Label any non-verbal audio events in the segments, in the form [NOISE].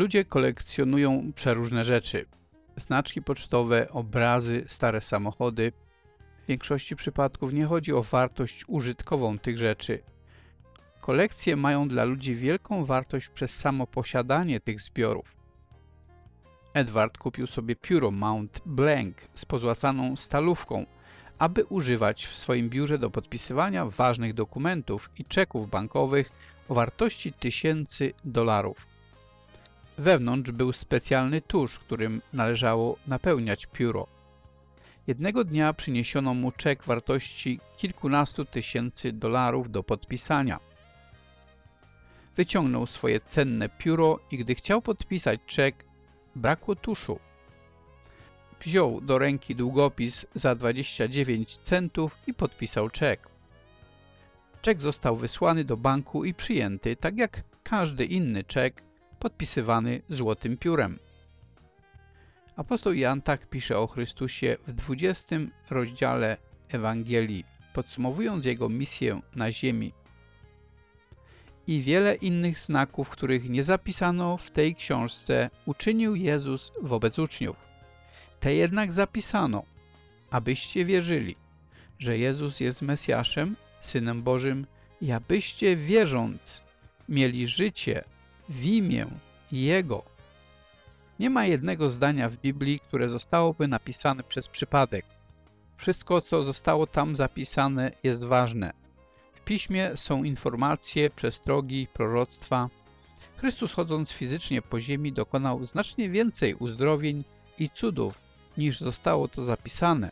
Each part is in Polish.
Ludzie kolekcjonują przeróżne rzeczy. Znaczki pocztowe, obrazy, stare samochody. W większości przypadków nie chodzi o wartość użytkową tych rzeczy. Kolekcje mają dla ludzi wielką wartość przez samo posiadanie tych zbiorów. Edward kupił sobie pióro Mount Blanc z pozłacaną stalówką, aby używać w swoim biurze do podpisywania ważnych dokumentów i czeków bankowych o wartości tysięcy dolarów. Wewnątrz był specjalny tusz, którym należało napełniać pióro. Jednego dnia przyniesiono mu czek wartości kilkunastu tysięcy dolarów do podpisania. Wyciągnął swoje cenne pióro i gdy chciał podpisać czek, brakło tuszu. Wziął do ręki długopis za 29 centów i podpisał czek. Czek został wysłany do banku i przyjęty, tak jak każdy inny czek podpisywany złotym piórem. Apostoł Jan tak pisze o Chrystusie w 20 rozdziale Ewangelii, podsumowując jego misję na ziemi. I wiele innych znaków, których nie zapisano w tej książce, uczynił Jezus wobec uczniów. Te jednak zapisano, abyście wierzyli, że Jezus jest Mesjaszem, Synem Bożym i abyście wierząc mieli życie w imię Jego. Nie ma jednego zdania w Biblii, które zostałoby napisane przez przypadek. Wszystko, co zostało tam zapisane, jest ważne. W Piśmie są informacje, przestrogi, proroctwa. Chrystus chodząc fizycznie po ziemi dokonał znacznie więcej uzdrowień i cudów, niż zostało to zapisane.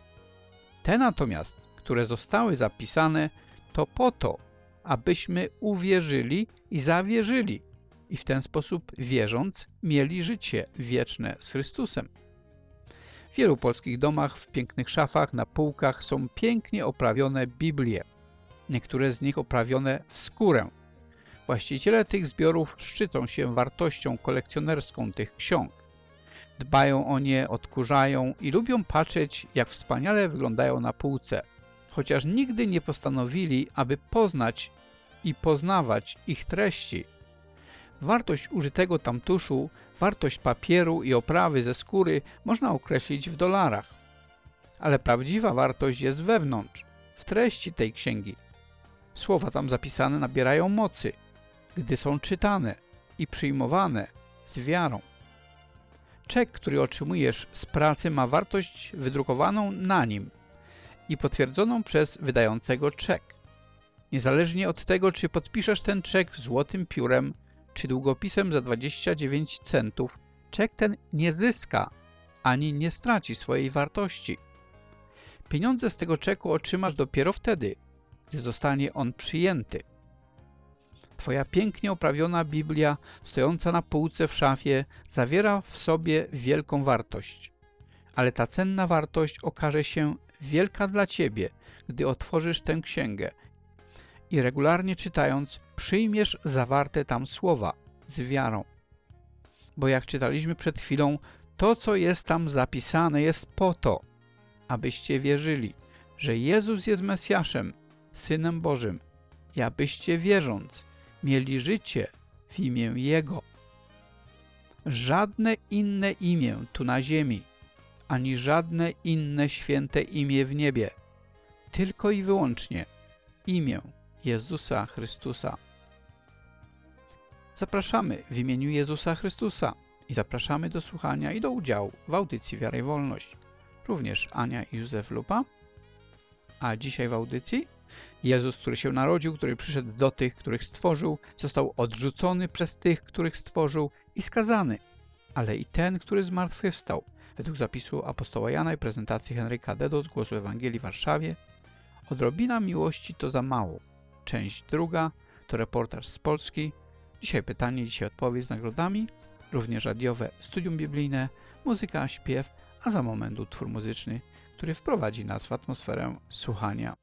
Te natomiast, które zostały zapisane, to po to, abyśmy uwierzyli i zawierzyli i w ten sposób, wierząc, mieli życie wieczne z Chrystusem. W wielu polskich domach, w pięknych szafach, na półkach są pięknie oprawione Biblie. Niektóre z nich oprawione w skórę. Właściciele tych zbiorów szczycą się wartością kolekcjonerską tych ksiąg. Dbają o nie, odkurzają i lubią patrzeć, jak wspaniale wyglądają na półce, chociaż nigdy nie postanowili, aby poznać i poznawać ich treści. Wartość użytego tam tuszu, wartość papieru i oprawy ze skóry można określić w dolarach. Ale prawdziwa wartość jest wewnątrz, w treści tej księgi. Słowa tam zapisane nabierają mocy, gdy są czytane i przyjmowane z wiarą. Czek, który otrzymujesz z pracy ma wartość wydrukowaną na nim i potwierdzoną przez wydającego czek. Niezależnie od tego, czy podpiszesz ten czek złotym piórem, czy długopisem za 29 centów, czek ten nie zyska ani nie straci swojej wartości. Pieniądze z tego czeku otrzymasz dopiero wtedy, gdy zostanie on przyjęty. Twoja pięknie oprawiona Biblia, stojąca na półce w szafie, zawiera w sobie wielką wartość. Ale ta cenna wartość okaże się wielka dla Ciebie, gdy otworzysz tę księgę i regularnie czytając przyjmiesz zawarte tam słowa z wiarą. Bo jak czytaliśmy przed chwilą, to co jest tam zapisane jest po to, abyście wierzyli, że Jezus jest Mesjaszem, Synem Bożym i abyście wierząc mieli życie w imię Jego. Żadne inne imię tu na ziemi, ani żadne inne święte imię w niebie, tylko i wyłącznie imię Jezusa Chrystusa. Zapraszamy w imieniu Jezusa Chrystusa i zapraszamy do słuchania i do udziału w audycji Wiara i Wolność. Również Ania i Józef Lupa. A dzisiaj w audycji Jezus, który się narodził, który przyszedł do tych, których stworzył, został odrzucony przez tych, których stworzył i skazany. Ale i ten, który zmartwychwstał, według zapisu apostoła Jana i prezentacji Henryka Dedo z Głosu Ewangelii w Warszawie, odrobina miłości to za mało. Część druga to reportaż z Polski. Dzisiaj pytanie, dzisiaj odpowiedź z nagrodami, również radiowe studium biblijne, muzyka, śpiew, a za moment utwór muzyczny, który wprowadzi nas w atmosferę słuchania.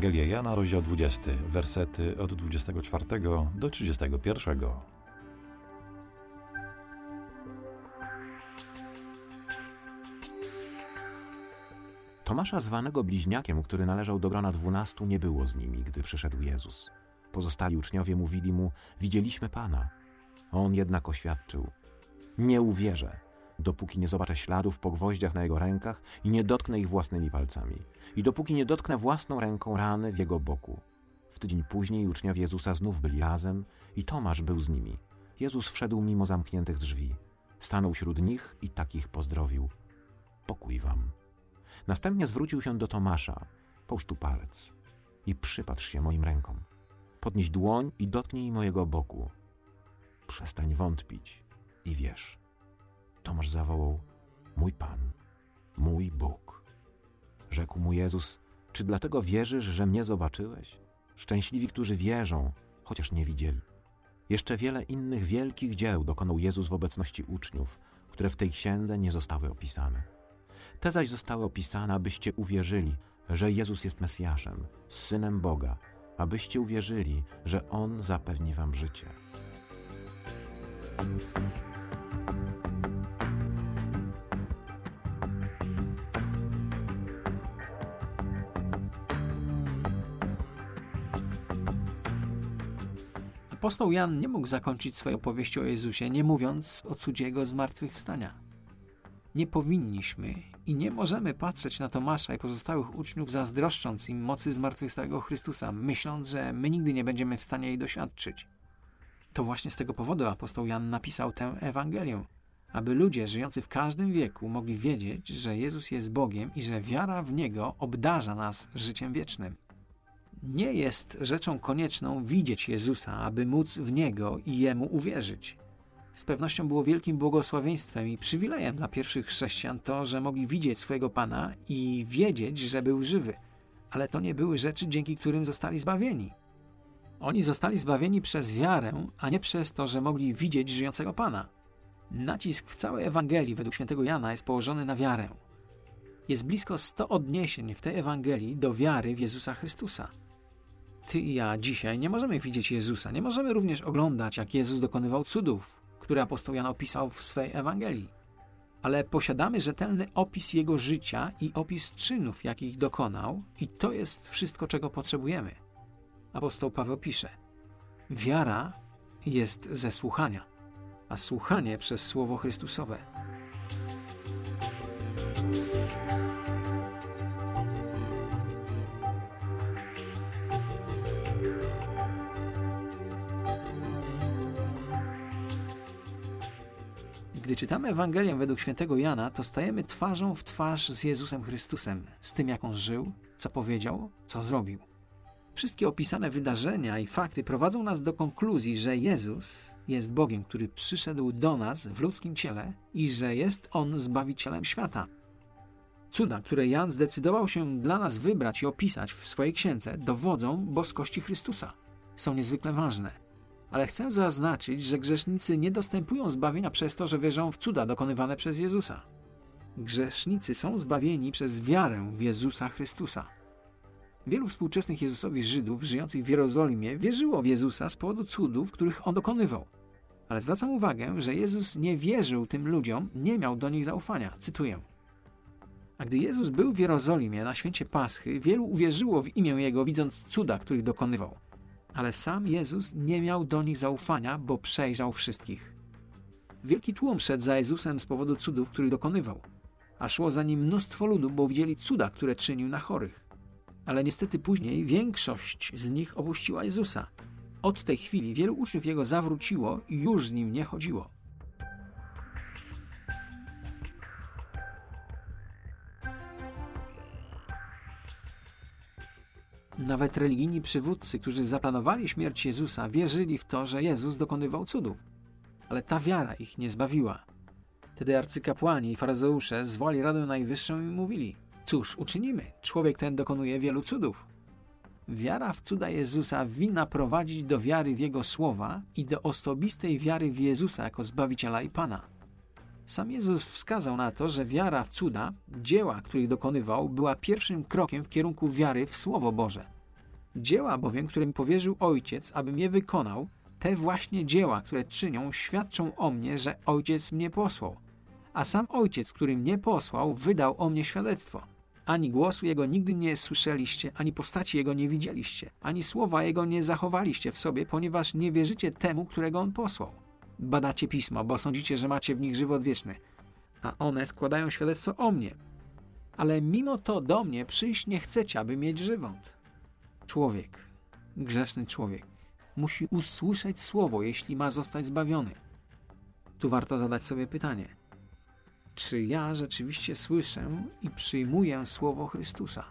Ewangelia Jana, rozdział 20, wersety od 24 do 31. Tomasza zwanego bliźniakiem, który należał do grona dwunastu, nie było z nimi, gdy przyszedł Jezus. Pozostali uczniowie mówili mu: Widzieliśmy Pana. On jednak oświadczył: Nie uwierzę, dopóki nie zobaczę śladów po gwoździach na jego rękach i nie dotknę ich własnymi palcami, i dopóki nie dotknę własną ręką rany w jego boku. W tydzień później uczniowie Jezusa znów byli razem i Tomasz był z nimi. Jezus wszedł mimo zamkniętych drzwi. Stanął wśród nich i takich pozdrowił. Pokój wam. Następnie zwrócił się do Tomasza. Połóż tu palec i przypatrz się moim rękom. Podnieś dłoń i dotknij mojego boku. Przestań wątpić i wierz. Tomasz zawołał: Mój Pan, mój Bóg. Rzekł mu Jezus: Czy dlatego wierzysz, że mnie zobaczyłeś? Szczęśliwi, którzy wierzą, chociaż nie widzieli. Jeszcze wiele innych wielkich dzieł dokonał Jezus w obecności uczniów, które w tej księdze nie zostały opisane. Te zaś zostały opisane, abyście uwierzyli, że Jezus jest Mesjaszem, Synem Boga, abyście uwierzyli, że On zapewni wam życie. Apostoł Jan nie mógł zakończyć swojej opowieści o Jezusie, nie mówiąc o cudzie Jego zmartwychwstania. Nie powinniśmy i nie możemy patrzeć na Tomasza i pozostałych uczniów zazdroszcząc im mocy zmartwychwstałego Chrystusa, myśląc, że my nigdy nie będziemy w stanie jej doświadczyć. To właśnie z tego powodu apostoł Jan napisał tę Ewangelię, aby ludzie żyjący w każdym wieku mogli wiedzieć, że Jezus jest Bogiem i że wiara w Niego obdarza nas życiem wiecznym. Nie jest rzeczą konieczną widzieć Jezusa, aby móc w Niego i Jemu uwierzyć. Z pewnością było wielkim błogosławieństwem i przywilejem dla pierwszych chrześcijan to, że mogli widzieć swojego Pana i wiedzieć, że był żywy. Ale to nie były rzeczy, dzięki którym zostali zbawieni. Oni zostali zbawieni przez wiarę, a nie przez to, że mogli widzieć żyjącego Pana. Nacisk w całej Ewangelii według świętego Jana jest położony na wiarę. Jest blisko 100 odniesień w tej Ewangelii do wiary w Jezusa Chrystusa. Ty i ja dzisiaj nie możemy widzieć Jezusa, nie możemy również oglądać, jak Jezus dokonywał cudów, które apostoł Jan opisał w swej Ewangelii. Ale posiadamy rzetelny opis jego życia i opis czynów, jakich dokonał, i to jest wszystko, czego potrzebujemy. Apostoł Paweł pisze: Wiara jest ze słuchania, a słuchanie przez słowo Chrystusowe. Gdy czytamy Ewangelię według świętego Jana, to stajemy twarzą w twarz z Jezusem Chrystusem, z tym jak on żył, co powiedział, co zrobił. Wszystkie opisane wydarzenia i fakty prowadzą nas do konkluzji, że Jezus jest Bogiem, który przyszedł do nas w ludzkim ciele i że jest On Zbawicielem świata. Cuda, które Jan zdecydował się dla nas wybrać i opisać w swojej księdze, dowodzą boskości Chrystusa. Są niezwykle ważne. Ale chcę zaznaczyć, że grzesznicy nie dostępują zbawienia przez to, że wierzą w cuda dokonywane przez Jezusa. Grzesznicy są zbawieni przez wiarę w Jezusa Chrystusa. Wielu współczesnych Jezusowi Żydów żyjących w Jerozolimie wierzyło w Jezusa z powodu cudów, których on dokonywał. Ale zwracam uwagę, że Jezus nie wierzył tym ludziom, nie miał do nich zaufania. Cytuję. A gdy Jezus był w Jerozolimie na święcie Paschy, wielu uwierzyło w imię Jego, widząc cuda, których dokonywał. Ale sam Jezus nie miał do nich zaufania, bo przejrzał wszystkich. Wielki tłum szedł za Jezusem z powodu cudów, których dokonywał, a szło za nim mnóstwo ludu, bo widzieli cuda, które czynił na chorych. Ale niestety później większość z nich opuściła Jezusa. Od tej chwili wielu uczniów Jego zawróciło i już z Nim nie chodziło. Nawet religijni przywódcy, którzy zaplanowali śmierć Jezusa, wierzyli w to, że Jezus dokonywał cudów. Ale ta wiara ich nie zbawiła. Wtedy arcykapłani i faryzeusze zwali Radę Najwyższą i mówili: Cóż uczynimy? Człowiek ten dokonuje wielu cudów. Wiara w cuda Jezusa winna prowadzić do wiary w Jego słowa i do osobistej wiary w Jezusa jako Zbawiciela i Pana. Sam Jezus wskazał na to, że wiara w cuda, dzieła, których dokonywał, była pierwszym krokiem w kierunku wiary w Słowo Boże. Dzieła bowiem, które mi powierzył Ojciec, abym je wykonał, te właśnie dzieła, które czynią, świadczą o mnie, że Ojciec mnie posłał. A sam Ojciec, który mnie posłał, wydał o mnie świadectwo. Ani głosu Jego nigdy nie słyszeliście, ani postaci Jego nie widzieliście, ani słowa Jego nie zachowaliście w sobie, ponieważ nie wierzycie temu, którego On posłał. Badacie pisma, bo sądzicie, że macie w nich żywot wieczny, a one składają świadectwo o mnie. Ale mimo to do mnie przyjść nie chcecie, aby mieć żywot. Człowiek, grzeszny człowiek, musi usłyszeć słowo, jeśli ma zostać zbawiony. Tu warto zadać sobie pytanie: czy ja rzeczywiście słyszę i przyjmuję słowo Chrystusa?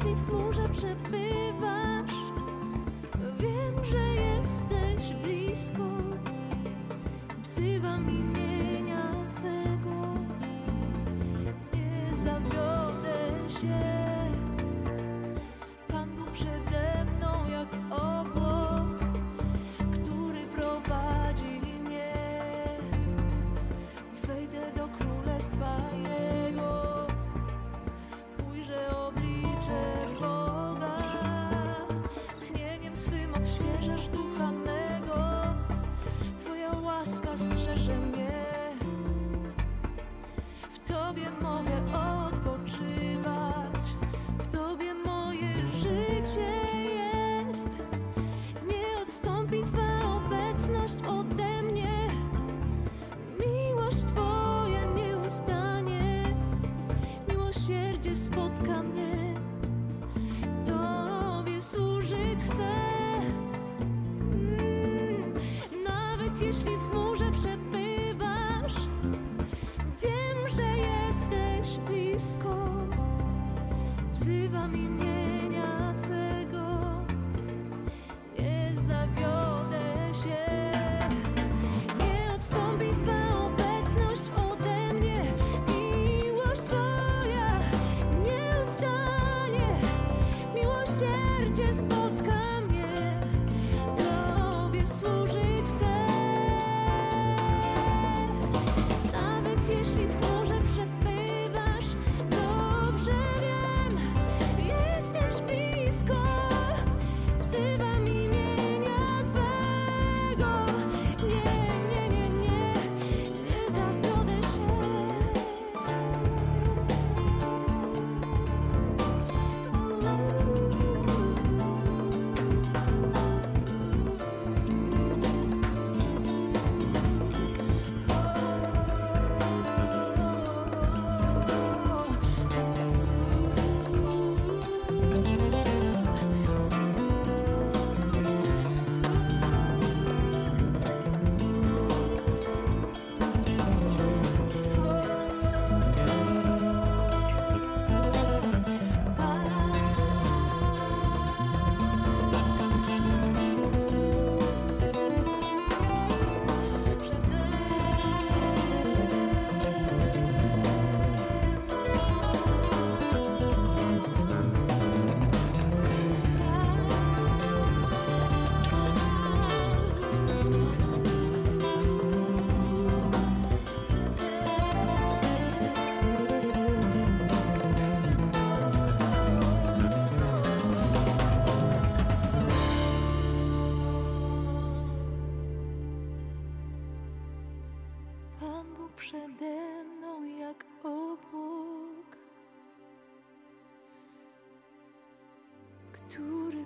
Jeśli w chmurze przebywasz,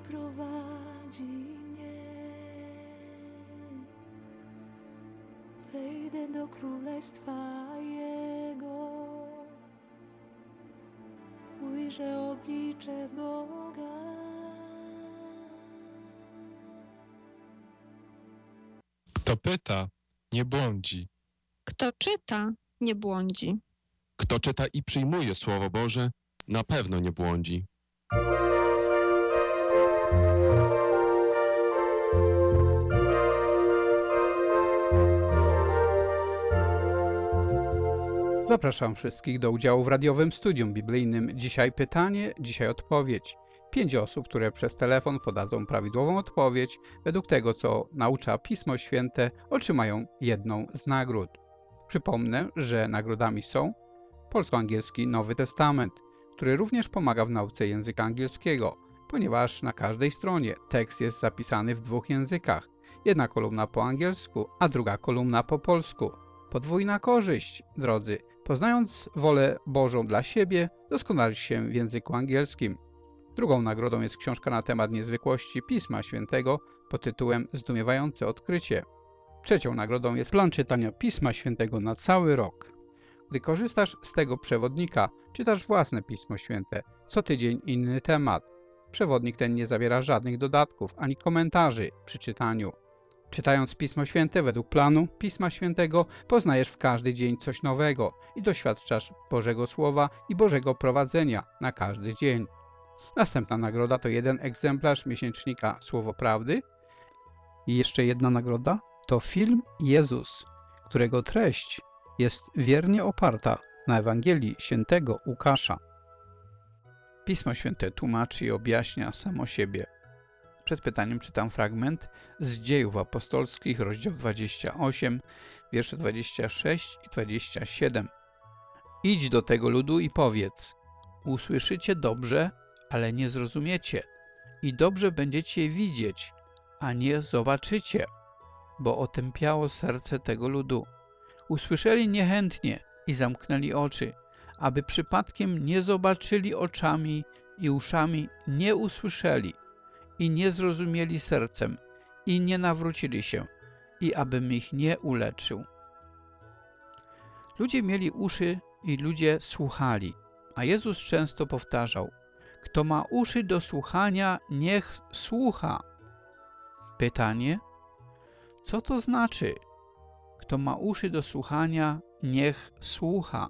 prowadzi mnie. Wejdę do królestwa Jego, ujrzę oblicze Boga. Kto pyta, nie błądzi. Kto czyta, nie błądzi. Kto czyta i przyjmuje Słowo Boże, na pewno nie błądzi. Zapraszam wszystkich do udziału w radiowym studium biblijnym. Dzisiaj pytanie, dzisiaj odpowiedź. Pięć osób, które przez telefon podadzą prawidłową odpowiedź według tego, co naucza Pismo Święte, otrzymają jedną z nagród. Przypomnę, że nagrodami są polsko-angielski Nowy Testament, który również pomaga w nauce języka angielskiego, ponieważ na każdej stronie tekst jest zapisany w dwóch językach. Jedna kolumna po angielsku, a druga kolumna po polsku. Podwójna korzyść, drodzy. Poznając wolę Bożą dla siebie, doskonalisz się w języku angielskim. Drugą nagrodą jest książka na temat niezwykłości Pisma Świętego pod tytułem Zdumiewające odkrycie. Trzecią nagrodą jest plan czytania Pisma Świętego na cały rok. Gdy korzystasz z tego przewodnika, czytasz własne Pismo Święte, co tydzień inny temat. Przewodnik ten nie zawiera żadnych dodatków ani komentarzy przy czytaniu. Czytając Pismo Święte według planu Pisma Świętego, poznajesz w każdy dzień coś nowego i doświadczasz Bożego Słowa i Bożego prowadzenia na każdy dzień. Następna nagroda to jeden egzemplarz miesięcznika Słowo Prawdy. I jeszcze jedna nagroda to film Jezus, którego treść jest wiernie oparta na Ewangelii świętego Łukasza. Pismo Święte tłumaczy i objaśnia samo siebie. Przed pytaniem czytam fragment z Dziejów Apostolskich, rozdział 28, wiersze 26 i 27. Idź do tego ludu i powiedz, usłyszycie dobrze, ale nie zrozumiecie i dobrze będziecie widzieć, a nie zobaczycie, bo otępiało serce tego ludu. Usłyszeli niechętnie i zamknęli oczy, aby przypadkiem nie zobaczyli oczami i uszami nie usłyszeli i nie zrozumieli sercem i nie nawrócili się i abym ich nie uleczył. Ludzie mieli uszy i ludzie słuchali, a Jezus często powtarzał Kto ma uszy do słuchania, niech słucha. Pytanie Co to znaczy? Kto ma uszy do słuchania, niech słucha.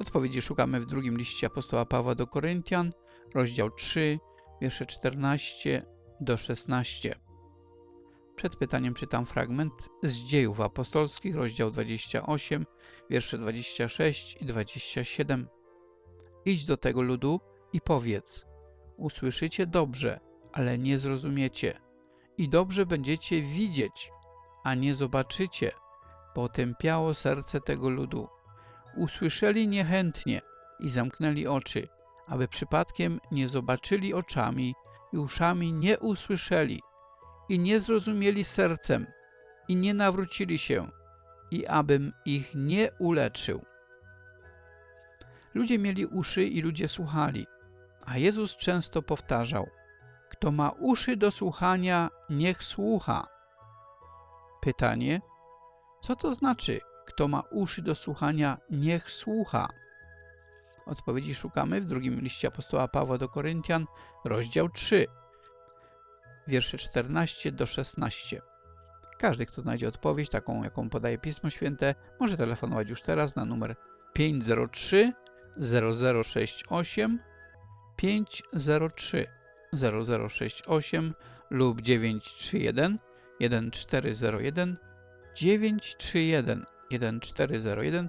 Odpowiedzi szukamy w drugim liście apostoła Pawła do Koryntian, rozdział 3, wiersze 14 do 16. Przed pytaniem czytam fragment z Dziejów Apostolskich, rozdział 28, wiersze 26 i 27. Idź do tego ludu i powiedz, usłyszycie dobrze, ale nie zrozumiecie i dobrze będziecie widzieć, a nie zobaczycie, bo otępiało serce tego ludu. Usłyszeli niechętnie i zamknęli oczy, aby przypadkiem nie zobaczyli oczami i uszami nie usłyszeli i nie zrozumieli sercem i nie nawrócili się i abym ich nie uleczył. Ludzie mieli uszy i ludzie słuchali, a Jezus często powtarzał Kto ma uszy do słuchania, niech słucha. Pytanie Co to znaczy, kto ma uszy do słuchania, niech słucha? Odpowiedzi szukamy w drugim liście apostoła Pawła do Koryntian, rozdział 3, wiersze 14 do 16. Każdy, kto znajdzie odpowiedź, taką jaką podaje Pismo Święte, może telefonować już teraz na numer 503 0068 503 0068 lub 931 1401 931 1401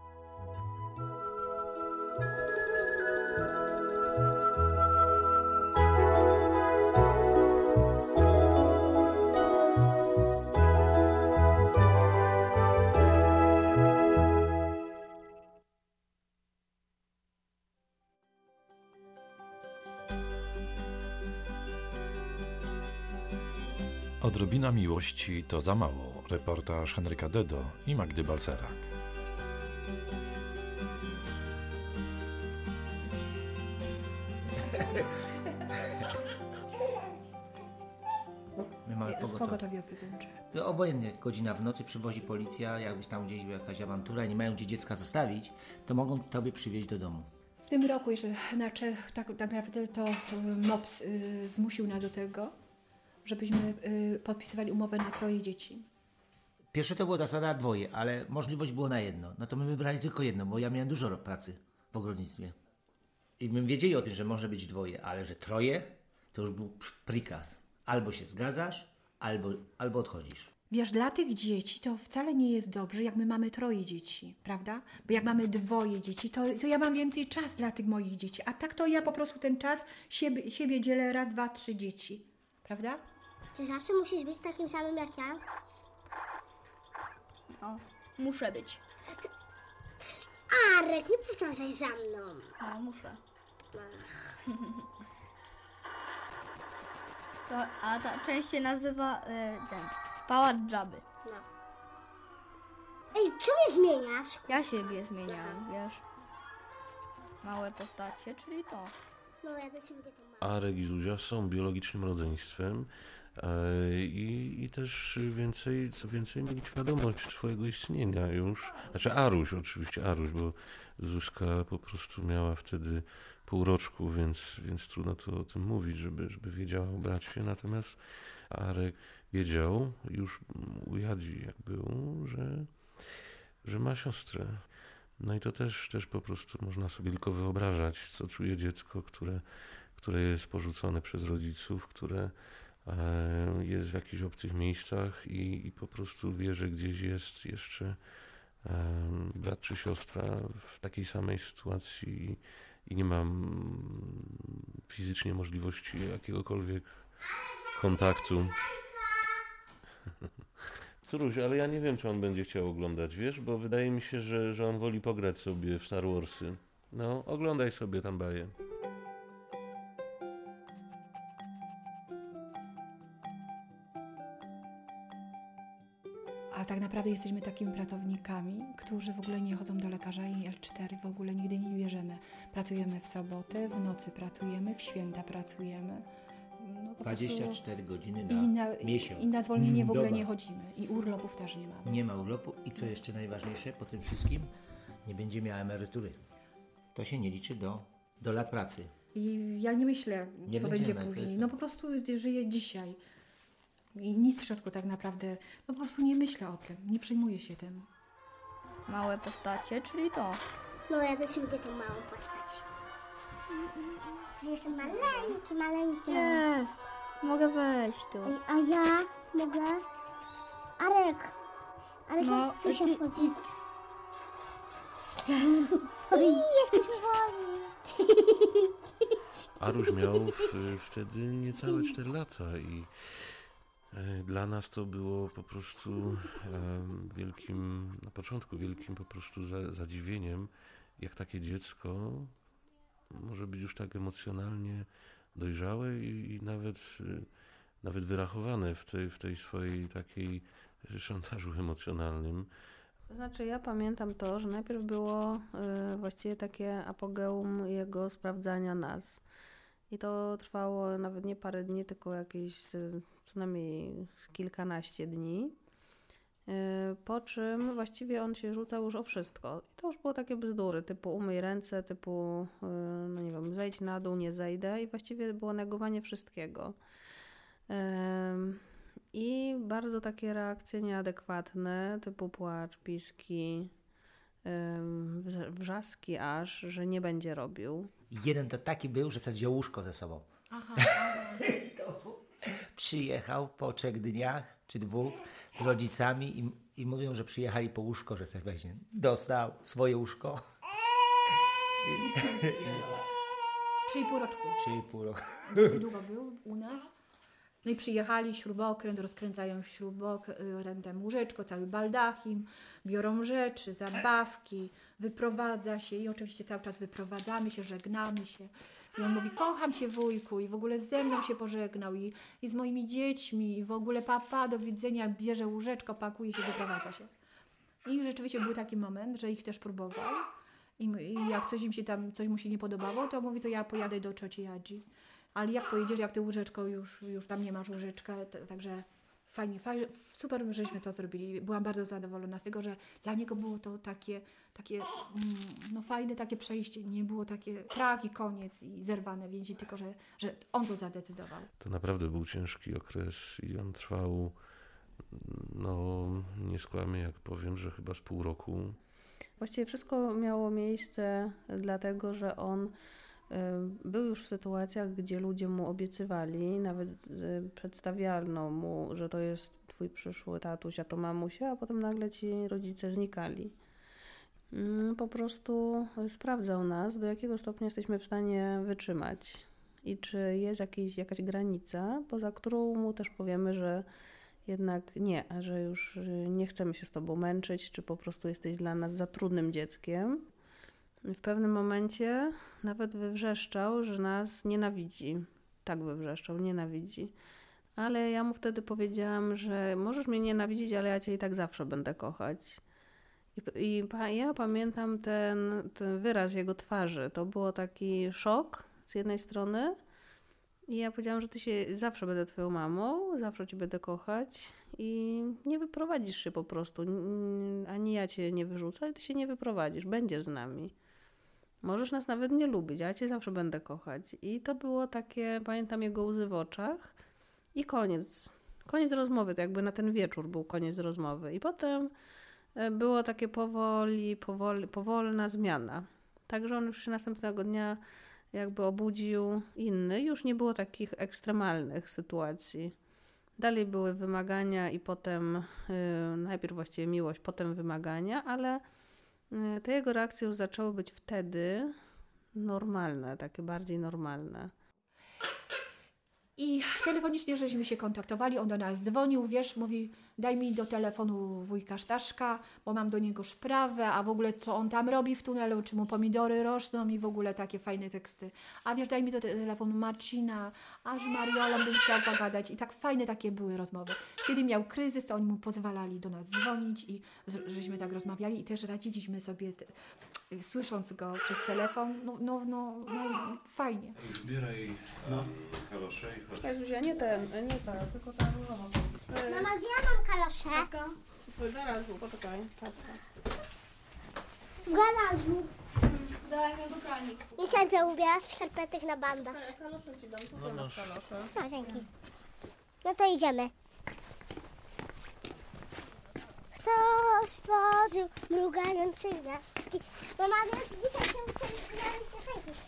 Odrobina miłości to za mało. Reportaż Henryka Dedo i Magdy Balcerak. My mamy pogotowie. Pogotowie opiekuńcze. To obojętnie, godzina w nocy przywozi policja, jakbyś tam gdzieś była jakaś awantura i nie mają gdzie dziecka zostawić, to mogą tobie przywieźć do domu. W tym roku jeszcze na Czech tak, tak naprawdę to, to MOPS y, zmusił nas do tego, żebyśmy y, podpisywali umowę na troje dzieci. Pierwsze to była zasada dwoje, ale możliwość było na jedno. No to my wybrali tylko jedno, bo ja miałem dużo pracy w ogrodnictwie. I my wiedzieli o tym, że może być dwoje, ale że troje, to już był pr- prikaz. Albo się zgadzasz, albo, albo odchodzisz. Wiesz, dla tych dzieci to wcale nie jest dobrze, jak my mamy troje dzieci, prawda? Bo jak mamy dwoje dzieci, to, to ja mam więcej czasu dla tych moich dzieci. A tak to ja po prostu ten czas siebie, siebie dzielę raz, dwa, trzy dzieci. Prawda? Czy zawsze musisz być takim samym jak ja? No, muszę być. Arek, nie powtarzaj za mną. No, muszę. To, a ta część się nazywa y, ten Pałac Dżaby. No. Ej, czy mnie zmieniasz? Ja siebie zmieniałem, wiesz. Małe postacie, czyli to. No, ja też lubię małą. Arek i Zuzia są biologicznym rodzeństwem e, i, i też więcej, co więcej, mieli świadomość swojego istnienia już. Znaczy Aruś oczywiście, Aruś, bo Zuzka po prostu miała wtedy pół roczku, więc, więc trudno to o tym mówić, żeby, żeby wiedziała o bracie. Natomiast Arek wiedział już u Jadzi, jak był, że, że ma siostrę. No i to też, też po prostu można sobie tylko wyobrażać, co czuje dziecko, które, które jest porzucone przez rodziców, które e, jest w jakichś obcych miejscach i, i po prostu wie, że gdzieś jest jeszcze e, brat czy siostra w takiej samej sytuacji i, i nie mam fizycznie możliwości jakiegokolwiek kontaktu. Córuś, ale ja nie wiem, czy on będzie chciał oglądać, wiesz, bo wydaje mi się, że, że on woli pograć sobie w Star Warsy. No, oglądaj sobie tam baję. A tak naprawdę jesteśmy takimi pracownikami, którzy w ogóle nie chodzą do lekarza i L4 w ogóle nigdy nie bierzemy. Pracujemy w sobotę, w nocy pracujemy, w święta pracujemy. No, po 24 godziny na, i na, miesiąc. I na zwolnienie w ogóle Dobra. nie chodzimy. I urlopów też nie mamy. Nie ma urlopu i co jeszcze najważniejsze, po tym wszystkim nie będzie miała emerytury. To się nie liczy do, do lat pracy. I ja nie myślę, Nie co będzie będzie emerytury. później. No po prostu żyję dzisiaj. I nic w środku tak naprawdę. No po prostu nie myślę o tym, nie przejmuję się tym. Małe postacie, czyli to. No, ja też lubię tą małą postać. To jestem maleńki, maleńki. Jest. Mogę wejść tu. Ej, a ja mogę? Arek. Arek, No, jak tu się wchodzi? Oj, coś mi woli. [LAUGHS] Aruś miał w, wtedy niecałe 4 lata i e, dla nas to było po prostu e, wielkim, na początku wielkim po prostu za, zadziwieniem, jak takie dziecko może być już tak emocjonalnie dojrzałe i, nawet, e, nawet wyrachowane w tej, w tej swojej takiej szantażu emocjonalnym. To znaczy, ja pamiętam to, że najpierw było y, właściwie takie apogeum jego sprawdzania nas. I to trwało nawet nie parę dni, tylko jakieś y, co najmniej kilkanaście dni. Y, po czym właściwie on się rzucał już o wszystko. I to już było takie bzdury, typu umyj ręce, typu, y, no nie wiem, zejdź na dół, nie zejdę. I właściwie było negowanie wszystkiego. I bardzo takie reakcje nieadekwatne, typu płacz, piski, wrzaski aż, że nie będzie robił. Jeden to taki był, że sobie wziął łóżko ze sobą. Aha, [LAUGHS] Przyjechał po trzech dniach czy dwóch z rodzicami i, i mówią, że przyjechali po łóżko, że sobie weźmie. Dostał swoje łóżko. Trzy i pół roczku. Trzy i pół roku. Długo był u nas. No i przyjechali, śrubokręt, rozkręcają śrubokrętem łóżeczko, cały baldachim, biorą rzeczy, zabawki, wyprowadza się i oczywiście cały czas wyprowadzamy się, żegnamy się. I on mówi, kocham cię wujku i w ogóle ze mną się pożegnał i, i z moimi dziećmi i w ogóle papa, do widzenia, bierze łóżeczko, pakuje się, wyprowadza się. I rzeczywiście był taki moment, że ich też próbował. I, I jak coś im się tam, coś mu się nie podobało, to mówi, to ja pojadę do cioci Jadzi. Ale jak pojedziesz, jak ty łóżeczko już, już tam nie masz łóżeczka, także fajnie, fajnie, super żeśmy to zrobili. Byłam bardzo zadowolona z tego, że dla niego było to takie, takie mm, no fajne takie przejście. Nie było takie trak i koniec i zerwane więzi, tylko że, że on to zadecydował. To naprawdę był ciężki okres i on trwał, no nie skłamię jak powiem, że chyba z pół roku. Właściwie wszystko miało miejsce dlatego, że on był już w sytuacjach, gdzie ludzie mu obiecywali, nawet y, przedstawiano mu, że to jest twój przyszły tatuś, a to mamusia, a potem nagle ci rodzice znikali. Mm, Po prostu sprawdzał nas, do jakiego stopnia jesteśmy w stanie wytrzymać i czy jest jakaś granica, poza którą mu też powiemy, że jednak nie, że już y, nie chcemy się z tobą męczyć, czy po prostu jesteś dla nas za trudnym dzieckiem. W pewnym momencie nawet wywrzeszczał, że nas nienawidzi. Tak wywrzeszczał, nienawidzi. Ale ja mu wtedy powiedziałam, że możesz mnie nienawidzić, ale ja cię i tak zawsze będę kochać. I, i pa, ja pamiętam ten, ten wyraz jego twarzy. To było taki szok z jednej strony, i ja powiedziałam, że ty się zawsze będę twoją mamą, zawsze cię będę kochać i nie wyprowadzisz się po prostu. Ani ja cię nie wyrzucę, ale ty się nie wyprowadzisz, będziesz z nami. Możesz nas nawet nie lubić, a ja cię zawsze będę kochać. I to było takie, pamiętam jego łzy w oczach i koniec. Koniec rozmowy, to jakby na ten wieczór był koniec rozmowy. I potem e, było takie powoli, powoli powolna zmiana. Także on już się następnego dnia jakby obudził inny. Już nie było takich ekstremalnych sytuacji. Dalej były wymagania i potem y, najpierw właściwie miłość, potem wymagania, ale te jego reakcje już zaczęły być wtedy normalne, takie bardziej normalne. I telefonicznie żeśmy się kontaktowali, on do nas dzwonił, wiesz, mówi daj mi do telefonu wujka Staszka, bo mam do niego sprawę, a w ogóle co on tam robi w tunelu, czy mu pomidory rosną i w ogóle takie fajne teksty. A wiesz, daj mi do telefonu Marcina, a z Mariolą bym chciał pogadać i tak fajne takie były rozmowy. Kiedy miał kryzys, to oni mu pozwalali do nas dzwonić i żeśmy tak rozmawiali i też radziliśmy sobie, te, słysząc go przez telefon, no, no, no, no fajnie. Zbieraj kalosze i chodź. Jezus, ja nie ten, nie ta, tylko ta różowa. Mama, gdzie ja mam kalosze? W garażu, poczekaj, czapka. W garażu. Daj mi do pralni. Nie cierpię ubierać skarpetek na bandaż. Kalosze ci dam, No, tutaj no. masz kalosze. No, dzięki. No to idziemy. Kto stworzył mrugające gwiazdki? Mama, więc dzisiaj się uczymy piosenki.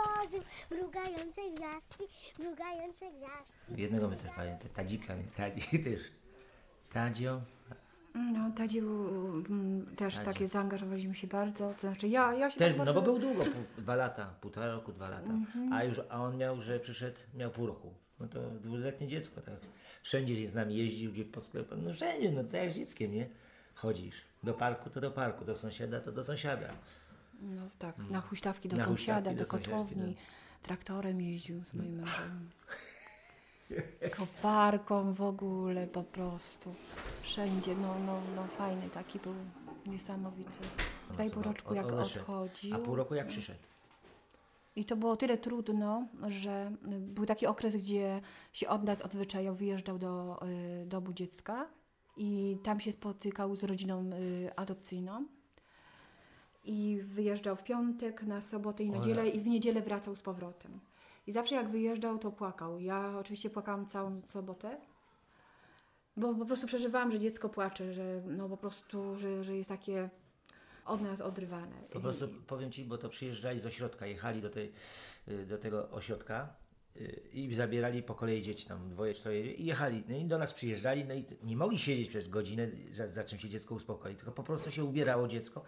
Stworzył mrugające gwiazdki, mrugające gwiazdki? Jednego my też pamiętam, Tadzika, nie? Tadzi też. Tadzio, No, Tadziu mm, też Tadziu. takie zaangażowaliśmy się bardzo. To znaczy ja, ja się też, tak no bardzo... bo był długo, pół, dwa lata, półtora roku, dwa lata. Mhm. A już, a on miał, że przyszedł, miał pół roku. No to dwuletnie dziecko, tak. Wszędzie z nami jeździł, gdzie po sklepach, no wszędzie, no tak jak z dzieckiem, nie? Chodzisz. Do parku to do parku, do sąsiada to do sąsiada. No tak, na huśtawki do Na sąsiada, do do sąsiadki, kotłowni. Traktorem jeździł z moim mężem. Koparką w ogóle po prostu. Wszędzie, no, no, no fajny taki był, niesamowity. Dwa i pół roczku jak odchodził. A pół roku jak przyszedł. I to było tyle trudno, że był taki okres, gdzie się od nas odzwyczajał, wyjeżdżał do y, domu dziecka i tam się spotykał z rodziną y, adopcyjną. I wyjeżdżał w piątek, na sobotę i niedzielę i w niedzielę wracał z powrotem. I zawsze jak wyjeżdżał, to płakał. Ja oczywiście płakałam całą sobotę, bo po prostu przeżywałam, że dziecko płacze, że no po prostu, że, że jest takie od nas odrywane. Po prostu powiem Ci, bo to przyjeżdżali z ośrodka, jechali do, tej, y, do tego ośrodka y, i zabierali po kolei dzieci, tam dwoje, cztery i jechali. No i do nas przyjeżdżali, no i nie mogli siedzieć przez godzinę, za, za czym się dziecko uspokoi, tylko po prostu się ubierało dziecko.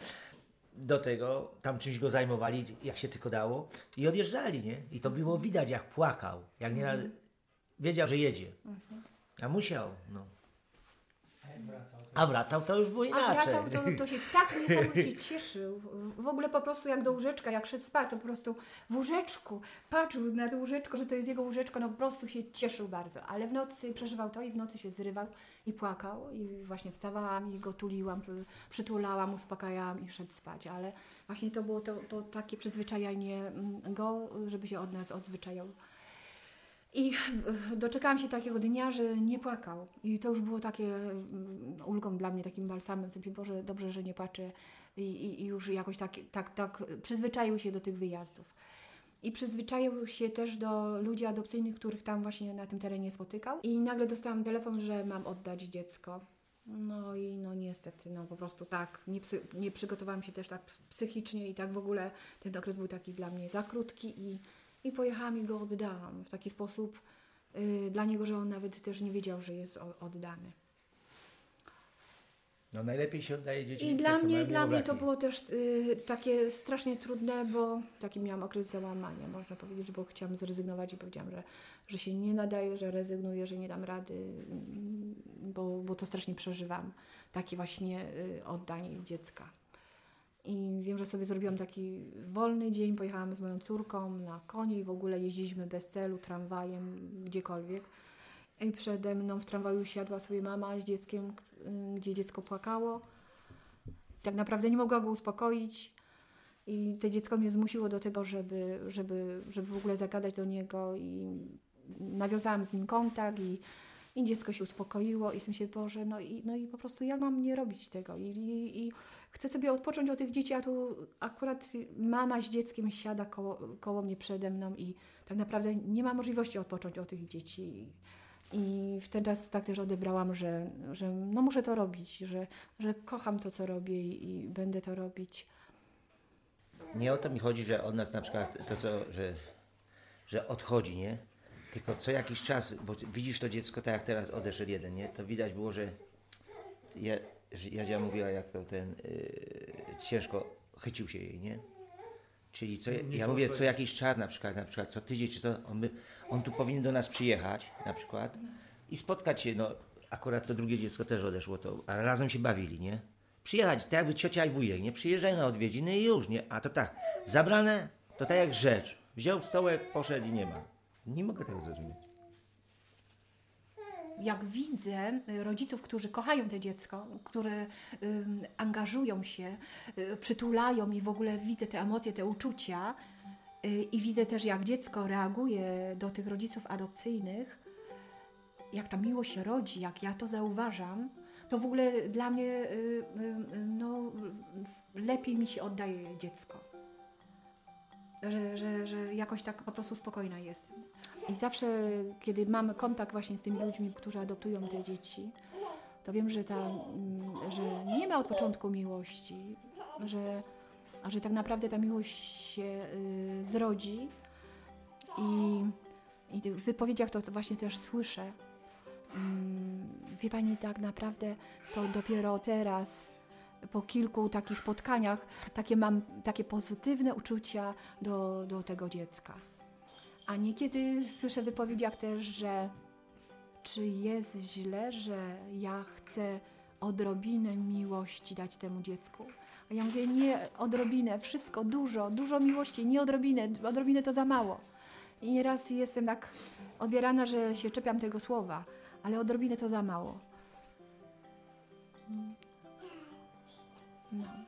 Do tego tam czymś go zajmowali, jak się tylko dało i odjeżdżali, nie? I to było widać, jak płakał, jak nie Mhm. wiedział, że jedzie, Mhm. a musiał, no. A wracał to już było A inaczej. wracał, to, to się tak [LAUGHS] niesamowicie cieszył. W ogóle po prostu jak do łóżeczka, jak szedł spać, to po prostu w łóżeczku, patrzył na to łóżeczko, że to jest jego łóżeczko, no po prostu się cieszył bardzo. Ale w nocy przeżywał to i w nocy się zrywał i płakał i właśnie wstawałam i go tuliłam, przy- przytulałam, uspokajałam i szedł spać. Ale właśnie to było to, to takie przyzwyczajanie mm, go, żeby się od nas odzwyczajał. I doczekałam się takiego dnia, że nie płakał. I to już było takie mm, ulgą dla mnie, takim balsamem. Sobie, Boże, dobrze, że nie płacze. I, i, i już jakoś tak, tak, tak przyzwyczaił się do tych wyjazdów. I przyzwyczaił się też do ludzi adopcyjnych, których tam właśnie na tym terenie spotykał. I nagle dostałam telefon, że mam oddać dziecko. No i no niestety, no po prostu tak, nie, nie przygotowałam się też tak psychicznie i tak w ogóle ten okres był taki dla mnie za krótki i, i pojechałam i go oddałam w taki sposób y, dla niego, że on nawet też nie wiedział, że jest oddany. No najlepiej się oddaje dzieci. I dla mnie, dla mnie to było też y, takie strasznie trudne, bo taki miałam okres załamania, można powiedzieć, bo chciałam zrezygnować i powiedziałam, że, że się nie nadaje, że rezygnuję, że nie dam rady, bo, bo to strasznie przeżywam, takie właśnie y, oddanie dziecka. I wiem, że sobie zrobiłam taki wolny dzień, pojechałam z moją córką na konie i w ogóle jeździliśmy bez celu, tramwajem, gdziekolwiek. I przede mną w tramwaju siadła sobie mama z dzieckiem, y, gdzie dziecko płakało. Tak naprawdę nie mogła go uspokoić. I to dziecko mnie zmusiło do tego, żeby, żeby, żeby w ogóle zagadać do niego i nawiązałam z nim kontakt i, i dziecko się uspokoiło i sobie się, Boże, no i, no i po prostu jak mam nie robić tego? I, i, I chcę sobie odpocząć od tych dzieci, a tu akurat mama z dzieckiem siada koło, koło mnie przede mną i tak naprawdę nie ma możliwości odpocząć od tych dzieci. I wtedy tak też odebrałam, że, że no muszę to robić, że, że kocham to, co robię i, i będę to robić. Nie o to mi chodzi, że od nas na przykład to, co, że, że odchodzi, nie? Tylko co jakiś czas, bo widzisz to dziecko, tak jak teraz odeszedł jeden, nie? To widać było, że ja, Jadzia mówiła, jak to ten yy, ciężko chycił się jej, nie? Czyli co, ja mówię, co jakiś czas na przykład, na przykład co tydzień, czy to on, by, on tu powinien do nas przyjechać na przykład i spotkać się, no akurat to drugie dziecko też odeszło, to, ale razem się bawili, nie? Przyjechać, tak jakby ciocia i wujek, nie? Przyjeżdżają na odwiedziny i już, nie? A to tak, zabrane, to tak jak rzecz. Wziął stołek, poszedł i nie ma. Nie mogę tego zrozumieć. jak widzę rodziców, którzy kochają to dziecko, którzy ym, angażują się, y, przytulają i w ogóle widzę te emocje, te uczucia y, i widzę też, jak dziecko reaguje do tych rodziców adopcyjnych, jak ta miłość się rodzi, jak ja to zauważam, to w ogóle dla mnie y, no, lepiej mi się oddaje dziecko. Że, że, że jakoś tak po prostu spokojna jestem. I zawsze, kiedy mamy kontakt właśnie z tymi ludźmi, którzy adoptują te dzieci, to wiem, że, ta, mm, że nie ma od początku miłości, że, że tak naprawdę ta miłość się y, zrodzi i, i w wypowiedziach to właśnie też słyszę. Mm, Wie Pani, tak naprawdę to dopiero teraz, po kilku takich spotkaniach, takie mam takie pozytywne uczucia do, do tego dziecka. A niekiedy słyszę w wypowiedziach też, że czy jest źle, że ja chcę odrobinę miłości dać temu dziecku. A ja mówię, nie odrobinę, wszystko, dużo, dużo miłości, nie odrobinę, odrobinę to za mało. I nieraz jestem tak odbierana, że się czepiam tego słowa, ale odrobinę to za mało. Mm. No.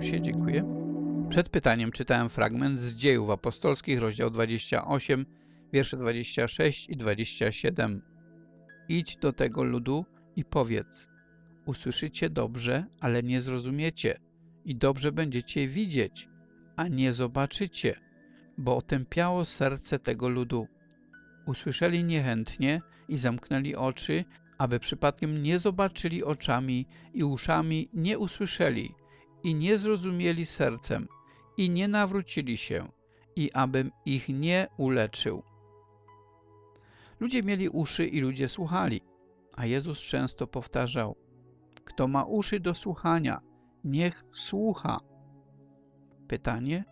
Dziękuję. Przed pytaniem czytałem fragment z dziejów apostolskich, rozdział 28, wiersze 26 i 27. Idź do tego ludu i powiedz, usłyszycie dobrze, ale nie zrozumiecie i dobrze będziecie widzieć, a nie zobaczycie, bo otępiało serce tego ludu. Usłyszeli niechętnie i zamknęli oczy, aby przypadkiem nie zobaczyli oczami i uszami nie usłyszeli i nie zrozumieli sercem i nie nawrócili się i abym ich nie uleczył. Ludzie mieli uszy i ludzie słuchali, a Jezus często powtarzał Kto ma uszy do słuchania, niech słucha. Pytanie,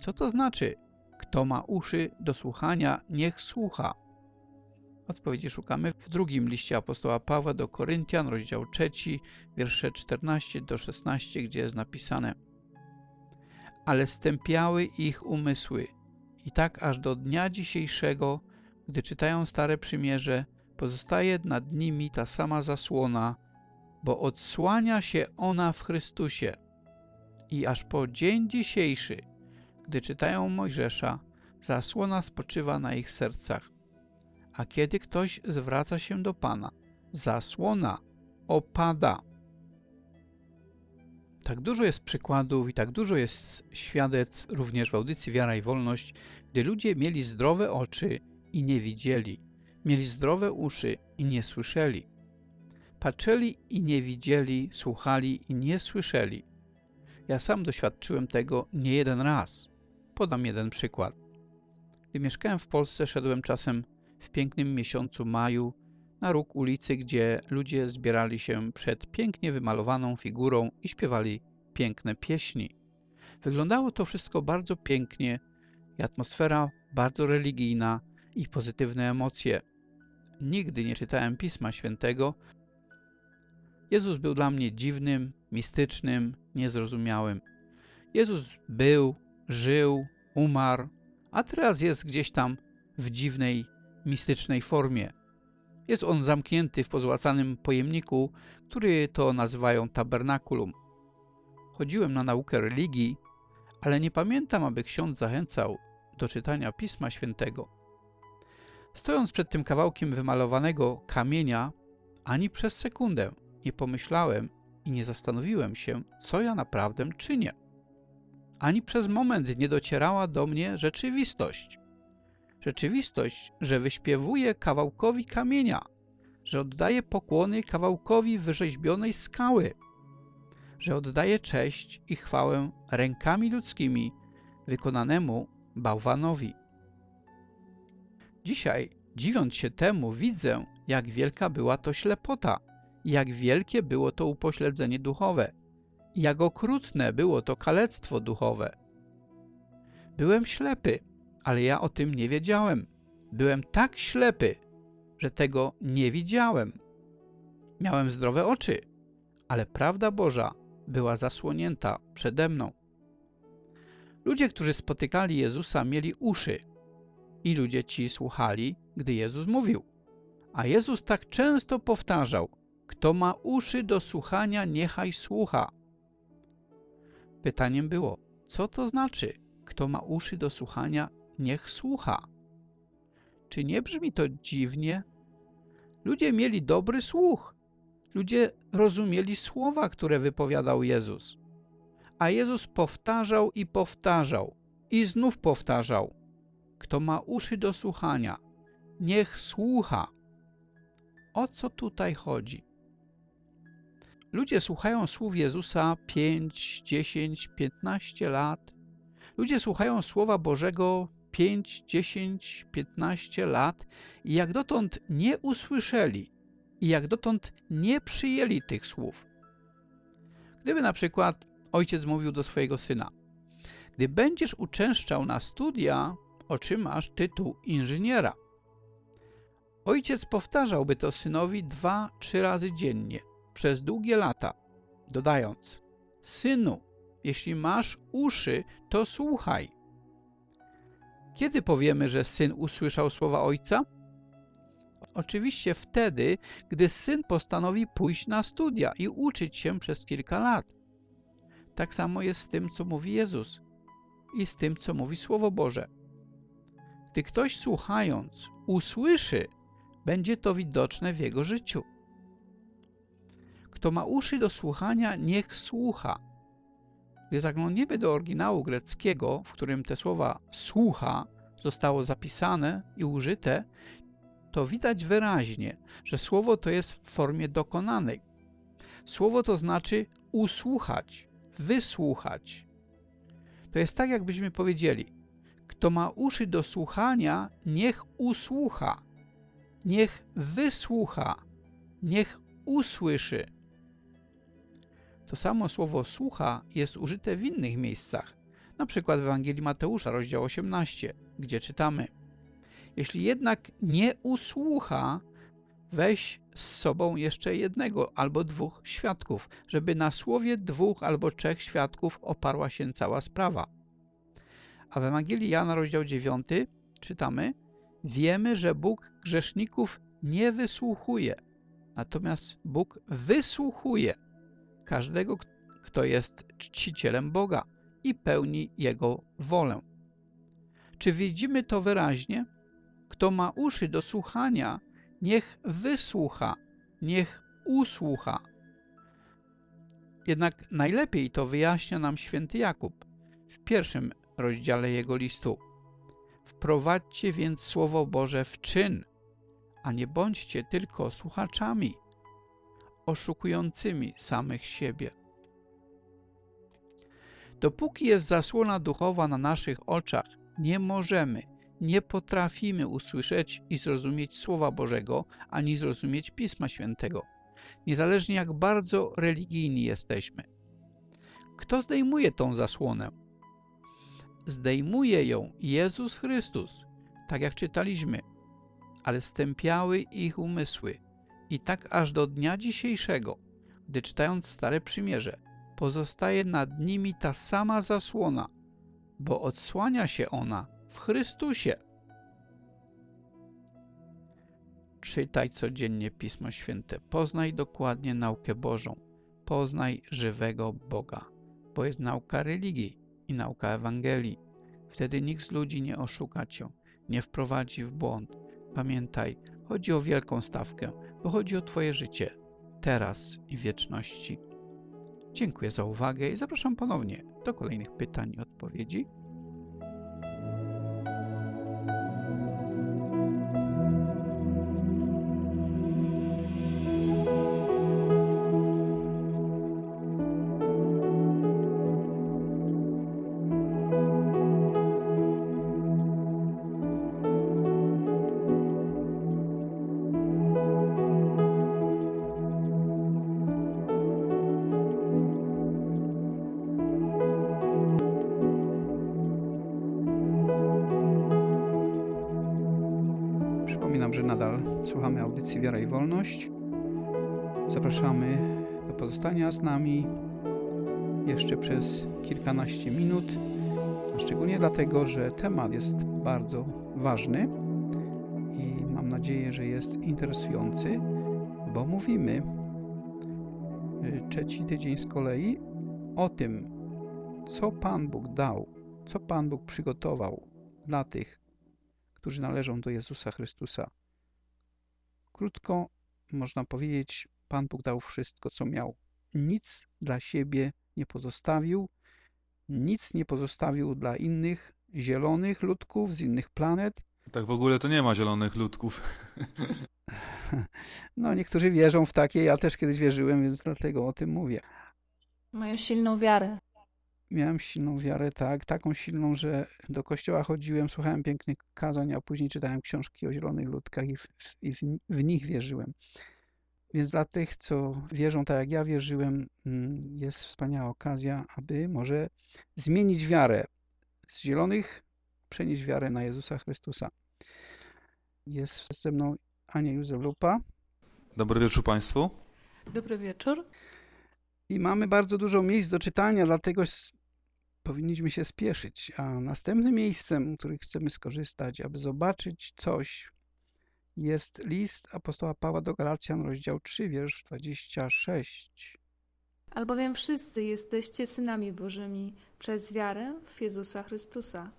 co to znaczy? Kto ma uszy do słuchania, niech słucha. Odpowiedzi szukamy w drugim liście apostoła Pawła do Koryntian, rozdział 3, wiersze 14 do 16, gdzie jest napisane Ale stępiały ich umysły i tak aż do dnia dzisiejszego, gdy czytają Stare Przymierze, pozostaje nad nimi ta sama zasłona, bo odsłania się ona w Chrystusie. I aż po dzień dzisiejszy, gdy czytają Mojżesza, zasłona spoczywa na ich sercach. A kiedy ktoś zwraca się do Pana, zasłona opada. Tak dużo jest przykładów i tak dużo jest świadectw również w audycji Wiara i Wolność, gdy ludzie mieli zdrowe oczy i nie widzieli, mieli zdrowe uszy i nie słyszeli, patrzyli i nie widzieli, słuchali i nie słyszeli. Ja sam doświadczyłem tego nie jeden raz. Podam jeden przykład. Gdy mieszkałem w Polsce, szedłem czasem w pięknym miesiącu maju na róg ulicy, gdzie ludzie zbierali się przed pięknie wymalowaną figurą i śpiewali piękne pieśni. Wyglądało to wszystko bardzo pięknie i atmosfera bardzo religijna i pozytywne emocje. Nigdy nie czytałem Pisma Świętego. Jezus był dla mnie dziwnym, mistycznym, niezrozumiałym. Jezus był, żył, umarł, a teraz jest gdzieś tam w dziwnej, mistycznej formie. Jest on zamknięty w pozłacanym pojemniku, który to nazywają tabernakulum. Chodziłem na naukę religii, ale nie pamiętam, aby ksiądz zachęcał do czytania Pisma Świętego. Stojąc przed tym kawałkiem wymalowanego kamienia, ani przez sekundę nie pomyślałem i nie zastanowiłem się, co ja naprawdę czynię. Ani przez moment nie docierała do mnie rzeczywistość. Rzeczywistość, że wyśpiewuję kawałkowi kamienia, że oddaję pokłony kawałkowi wyrzeźbionej skały, że oddaję cześć i chwałę rękami ludzkimi wykonanemu bałwanowi. Dzisiaj, dziwiąc się temu, widzę, jak wielka była to ślepota, jak wielkie było to upośledzenie duchowe, jak okrutne było to kalectwo duchowe. Byłem ślepy, ale ja o tym nie wiedziałem. Byłem tak ślepy, że tego nie widziałem. Miałem zdrowe oczy, ale prawda Boża była zasłonięta przede mną. Ludzie, którzy spotykali Jezusa, mieli uszy i ludzie ci słuchali, gdy Jezus mówił. A Jezus tak często powtarzał, kto ma uszy do słuchania, niechaj słucha. Pytaniem było, co to znaczy, kto ma uszy do słuchania, niech słucha. Czy nie brzmi to dziwnie? Ludzie mieli dobry słuch. Ludzie rozumieli słowa, które wypowiadał Jezus. A Jezus powtarzał i powtarzał i znów powtarzał. Kto ma uszy do słuchania, niech słucha. O co tutaj chodzi? Ludzie słuchają słów Jezusa 5, 10, 15 lat. Ludzie słuchają Słowa Bożego 5, 10, 15 lat i jak dotąd nie usłyszeli i jak dotąd nie przyjęli tych słów. Gdyby na przykład ojciec mówił do swojego syna, gdy będziesz uczęszczał na studia, otrzymasz tytuł inżyniera. Ojciec powtarzałby to synowi dwa, trzy razy dziennie, przez długie lata, dodając, synu, jeśli masz uszy, to słuchaj. Kiedy powiemy, że syn usłyszał słowa ojca? Oczywiście wtedy, gdy syn postanowi pójść na studia i uczyć się przez kilka lat. Tak samo jest z tym, co mówi Jezus i z tym, co mówi Słowo Boże. Gdy ktoś słuchając usłyszy, będzie to widoczne w jego życiu. Kto ma uszy do słuchania, niech słucha. Gdy zaglądniemy do oryginału greckiego, w którym te słowa słucha zostało zapisane i użyte, to widać wyraźnie, że słowo to jest w formie dokonanej. Słowo to znaczy usłuchać, wysłuchać. To jest tak, jakbyśmy powiedzieli, kto ma uszy do słuchania, niech usłucha, niech wysłucha, niech usłyszy. To samo słowo słucha jest użyte w innych miejscach, na przykład w Ewangelii Mateusza, rozdział 18, gdzie czytamy Jeśli jednak nie usłucha, weź z sobą jeszcze jednego albo dwóch świadków, żeby na słowie dwóch albo trzech świadków oparła się cała sprawa. A w Ewangelii Jana, rozdział 9, czytamy Wiemy, że Bóg grzeszników nie wysłuchuje, natomiast Bóg wysłuchuje każdego, kto jest czcicielem Boga i pełni Jego wolę. Czy widzimy to wyraźnie? Kto ma uszy do słuchania, niech wysłucha, niech usłucha. Jednak najlepiej to wyjaśnia nam święty Jakub w pierwszym rozdziale jego listu. Wprowadźcie więc Słowo Boże w czyn, a nie bądźcie tylko słuchaczami, oszukującymi samych siebie. Dopóki jest zasłona duchowa na naszych oczach, nie możemy, nie potrafimy usłyszeć i zrozumieć Słowa Bożego, ani zrozumieć Pisma Świętego, niezależnie jak bardzo religijni jesteśmy. Kto zdejmuje tą zasłonę? Zdejmuje ją Jezus Chrystus, tak jak czytaliśmy, ale stępiały ich umysły i tak aż do dnia dzisiejszego, gdy czytając Stare Przymierze, pozostaje nad nimi ta sama zasłona, bo odsłania się ona w Chrystusie. Czytaj codziennie Pismo Święte. Poznaj dokładnie naukę Bożą. Poznaj żywego Boga, bo jest nauka religii i nauka Ewangelii. Wtedy nikt z ludzi nie oszuka cię, nie wprowadzi w błąd. Pamiętaj, chodzi o wielką stawkę, bo chodzi o Twoje życie, teraz i wieczności. Dziękuję za uwagę i zapraszam ponownie do kolejnych pytań i odpowiedzi. Pozostania z nami jeszcze przez kilkanaście minut, szczególnie dlatego, że temat jest bardzo ważny i mam nadzieję, że jest interesujący, bo mówimy y, trzeci tydzień z kolei o tym, co Pan Bóg dał, co Pan Bóg przygotował dla tych, którzy należą do Jezusa Chrystusa. Krótko można powiedzieć, Pan Bóg dał wszystko, co miał. Nic dla siebie nie pozostawił, nic nie pozostawił dla innych zielonych ludków z innych planet. Tak w ogóle to nie ma zielonych ludków. [LAUGHS] No, niektórzy wierzą w takie, ja też kiedyś wierzyłem, więc dlatego o tym mówię. Mają silną wiarę. Miałem silną wiarę, tak, taką silną, że do kościoła chodziłem, słuchałem pięknych kazań, a później czytałem książki o zielonych ludkach i w, i w, w nich wierzyłem. Więc dla tych, co wierzą tak jak ja wierzyłem, mm, jest wspaniała okazja, aby może zmienić wiarę z zielonych, przenieść wiarę na Jezusa Chrystusa. Jest ze mną Ania Józef Lupa. Dobry wieczór Państwu. Dobry wieczór. I mamy bardzo dużo miejsc do czytania, dlatego powinniśmy się spieszyć. A następnym miejscem, którym chcemy skorzystać, aby zobaczyć coś, jest list apostoła Pawła do Galacjan, rozdział 3, wiersz 26. Albowiem wszyscy jesteście synami Bożymi przez wiarę w Jezusa Chrystusa.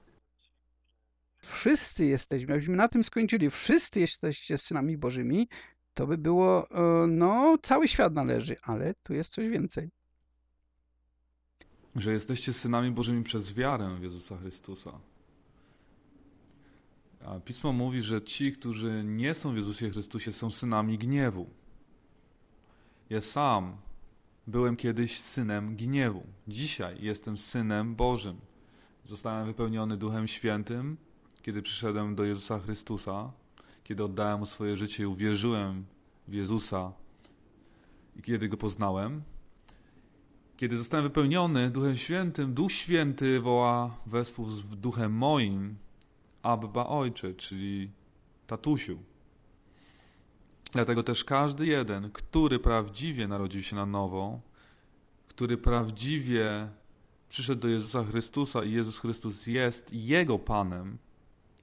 Wszyscy jesteśmy, jakbyśmy na tym skończyli, wszyscy jesteście synami Bożymi, to by było, no, cały świat należy, ale tu jest coś więcej. Że jesteście synami Bożymi przez wiarę w Jezusa Chrystusa. Pismo mówi, że ci, którzy nie są w Jezusie Chrystusie, są synami gniewu. Ja sam byłem kiedyś synem gniewu. Dzisiaj jestem synem Bożym. Zostałem wypełniony Duchem Świętym, kiedy przyszedłem do Jezusa Chrystusa, kiedy oddałem mu swoje życie i uwierzyłem w Jezusa i kiedy go poznałem. Kiedy zostałem wypełniony Duchem Świętym, Duch Święty woła wespół z Duchem moim Abba Ojcze, czyli tatusiu. Dlatego też każdy jeden, który prawdziwie narodził się na nowo, który prawdziwie przyszedł do Jezusa Chrystusa i Jezus Chrystus jest Jego Panem,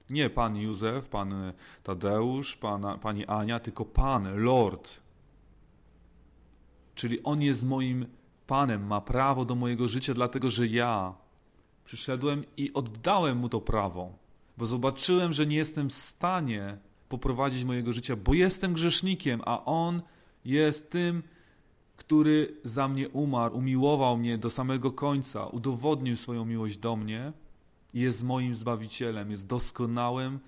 nie Pan Józef, Pan Tadeusz, pana, Pani Ania, tylko Pan, Lord. Czyli On jest moim Panem, ma prawo do mojego życia, dlatego że ja przyszedłem i oddałem Mu to prawo, bo zobaczyłem, że nie jestem w stanie poprowadzić mojego życia, bo jestem grzesznikiem, a On jest tym, który za mnie umarł, umiłował mnie do samego końca, udowodnił swoją miłość do mnie jest moim Zbawicielem, jest doskonałym,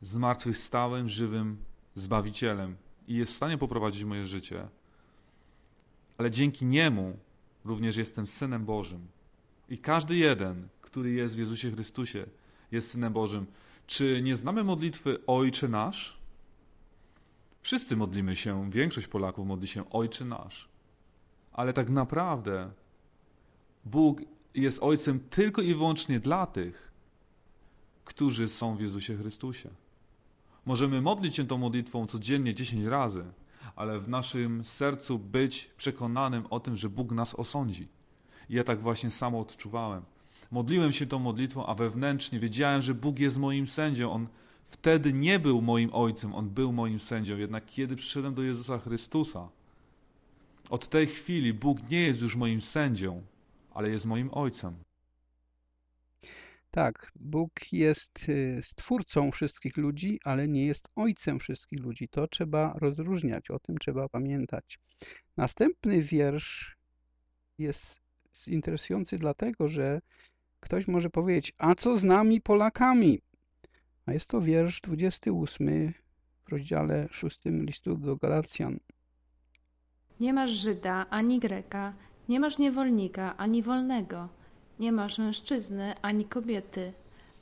zmartwychwstałym, żywym Zbawicielem i jest w stanie poprowadzić moje życie. Ale dzięki Niemu również jestem Synem Bożym. I każdy jeden, który jest w Jezusie Chrystusie, jest Synem Bożym. Czy nie znamy modlitwy Ojcze Nasz? Wszyscy modlimy się, większość Polaków modli się Ojcze Nasz. Ale tak naprawdę Bóg jest Ojcem tylko i wyłącznie dla tych, którzy są w Jezusie Chrystusie. Możemy modlić się tą modlitwą codziennie 10 razy, ale w naszym sercu być przekonanym o tym, że Bóg nas osądzi. I ja tak właśnie samo odczuwałem. Modliłem się tą modlitwą, a wewnętrznie wiedziałem, że Bóg jest moim sędzią. On Wtedy nie był moim ojcem, on był moim sędzią. Jednak kiedy przyszedłem do Jezusa Chrystusa, od tej chwili Bóg nie jest już moim sędzią, ale jest moim ojcem. Tak, Bóg jest y, stwórcą wszystkich ludzi, ale nie jest ojcem wszystkich ludzi. To trzeba rozróżniać, o tym trzeba pamiętać. Następny wiersz jest interesujący dlatego, że ktoś może powiedzieć, a co z nami Polakami? A jest to wiersz 28 w rozdziale 6 listu do Galacjan. Nie masz Żyda ani Greka, nie masz niewolnika ani wolnego, nie masz mężczyzny ani kobiety,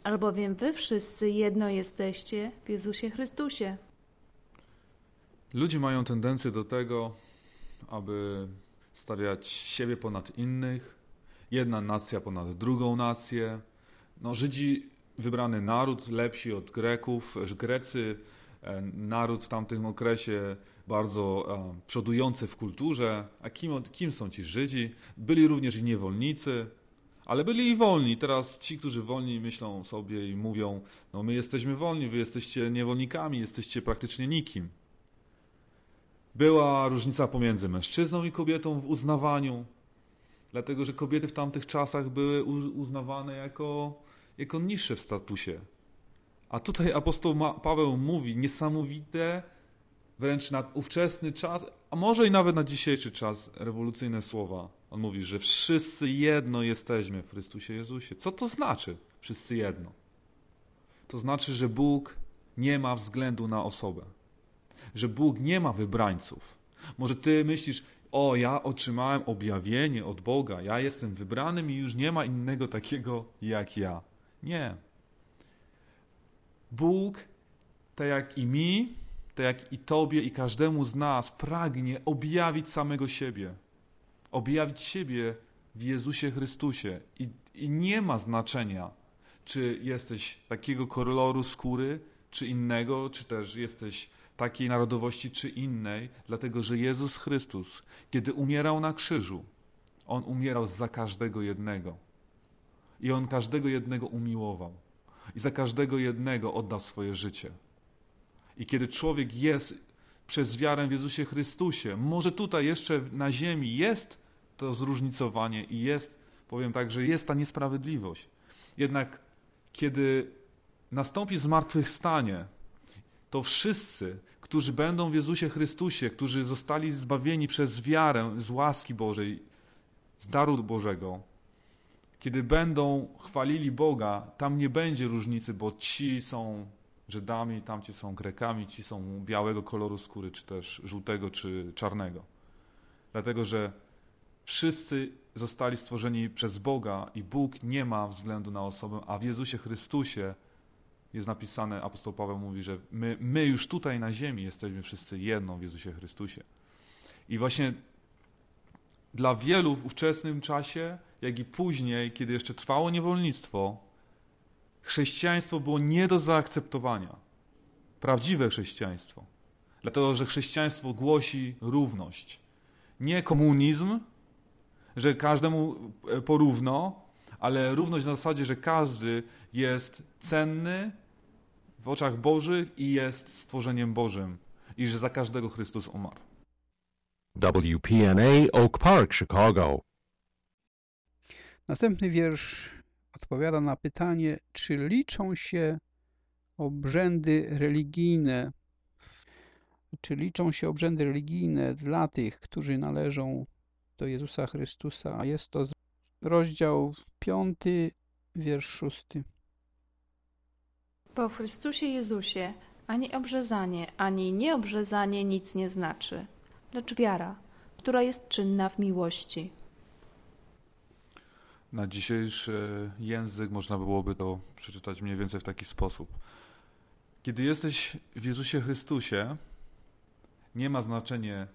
albowiem wy wszyscy jedno jesteście w Jezusie Chrystusie. Ludzie mają tendencję do tego, aby stawiać siebie ponad innych, jedna nacja ponad drugą nację. No, Żydzi wybrany naród, lepsi od Greków, Grecy e, naród w tamtym okresie bardzo e, przodujący w kulturze. A kim, kim są ci Żydzi? Byli również i niewolnicy, ale byli i wolni. Teraz ci, którzy wolni, myślą sobie i mówią: No, my jesteśmy wolni, wy jesteście niewolnikami, jesteście praktycznie nikim. Była różnica pomiędzy mężczyzną i kobietą w uznawaniu, dlatego że kobiety w tamtych czasach były uznawane jako, jako niższe w statusie. A tutaj apostoł Paweł mówi niesamowite, wręcz na ówczesny czas, a może i nawet na dzisiejszy czas, rewolucyjne słowa. On mówi, że wszyscy jedno jesteśmy w Chrystusie Jezusie. Co to znaczy? Wszyscy jedno. To znaczy, że Bóg nie ma względu na osobę że Bóg nie ma wybrańców. Może ty myślisz, o, ja otrzymałem objawienie od Boga, ja jestem wybranym i już nie ma innego takiego jak ja. Nie. Bóg, tak jak i mi, tak jak i tobie i każdemu z nas, pragnie objawić samego siebie. Objawić siebie w Jezusie Chrystusie. I, i nie ma znaczenia, czy jesteś takiego koloru skóry, czy innego, czy też jesteś takiej narodowości czy innej, dlatego że Jezus Chrystus, kiedy umierał na krzyżu, on umierał za każdego jednego. I on każdego jednego umiłował. I za każdego jednego oddał swoje życie. I kiedy człowiek jest przez wiarę w Jezusie Chrystusie, może tutaj jeszcze na ziemi jest to zróżnicowanie i jest, powiem tak, że jest ta niesprawiedliwość. Jednak kiedy nastąpi zmartwychwstanie, to wszyscy, którzy będą w Jezusie Chrystusie, którzy zostali zbawieni przez wiarę z łaski Bożej, z daru Bożego, kiedy będą chwalili Boga, tam nie będzie różnicy, bo ci są Żydami, tamci są Grekami, ci są białego koloru skóry, czy też żółtego, czy czarnego. Dlatego, że wszyscy zostali stworzeni przez Boga i Bóg nie ma względu na osobę, a w Jezusie Chrystusie jest napisane, apostoł Paweł mówi, że my, my już tutaj na ziemi jesteśmy wszyscy jedną w Jezusie Chrystusie. I właśnie dla wielu w ówczesnym czasie, jak i później, kiedy jeszcze trwało niewolnictwo, chrześcijaństwo było nie do zaakceptowania. Prawdziwe chrześcijaństwo. Dlatego, że chrześcijaństwo głosi równość. Nie komunizm, że każdemu e, porówno, ale równość na zasadzie, że każdy jest cenny w oczach Bożych i jest stworzeniem Bożym i że za każdego Chrystus umarł. WPNA Oak Park, Chicago. Następny wiersz odpowiada na pytanie, czy liczą się obrzędy religijne, czy liczą się obrzędy religijne dla tych, którzy należą do Jezusa Chrystusa, a jest to rozdział 5, wiersz 6. W Chrystusie Jezusie ani obrzezanie, ani nieobrzezanie nic nie znaczy, lecz wiara, która jest czynna w miłości. Na dzisiejszy język można byłoby to przeczytać mniej więcej w taki sposób. Kiedy jesteś w Jezusie Chrystusie, nie ma znaczenia,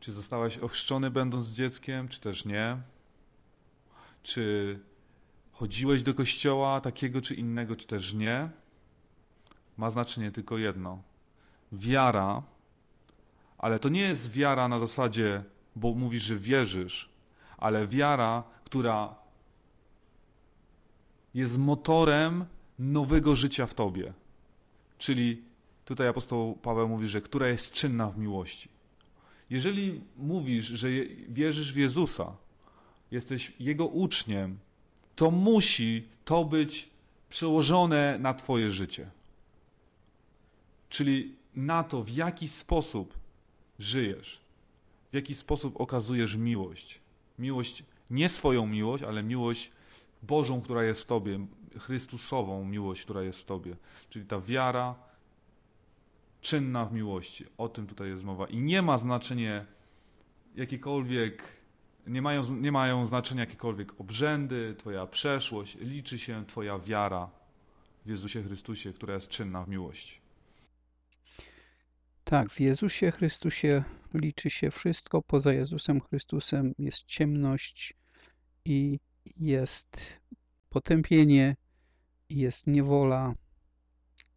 czy zostałeś ochrzczony będąc dzieckiem, czy też nie, czy chodziłeś do kościoła takiego czy innego, czy też nie, ma znaczenie tylko jedno. Wiara, ale to nie jest wiara na zasadzie, bo mówisz, że wierzysz, ale wiara, która jest motorem nowego życia w tobie. Czyli tutaj apostoł Paweł mówi, że która jest czynna w miłości. Jeżeli mówisz, że wierzysz w Jezusa, jesteś Jego uczniem, to musi to być przełożone na Twoje życie. Czyli na to, w jaki sposób żyjesz, w jaki sposób okazujesz miłość. Miłość, nie swoją miłość, ale miłość Bożą, która jest w Tobie, Chrystusową miłość, która jest w Tobie. Czyli ta wiara czynna w miłości. O tym tutaj jest mowa. I nie ma znaczenia jakiekolwiek, nie mają, nie mają znaczenia jakiekolwiek obrzędy, Twoja przeszłość. Liczy się Twoja wiara w Jezusie Chrystusie, która jest czynna w miłości. Tak, w Jezusie Chrystusie liczy się wszystko. Poza Jezusem Chrystusem jest ciemność i jest potępienie, jest niewola,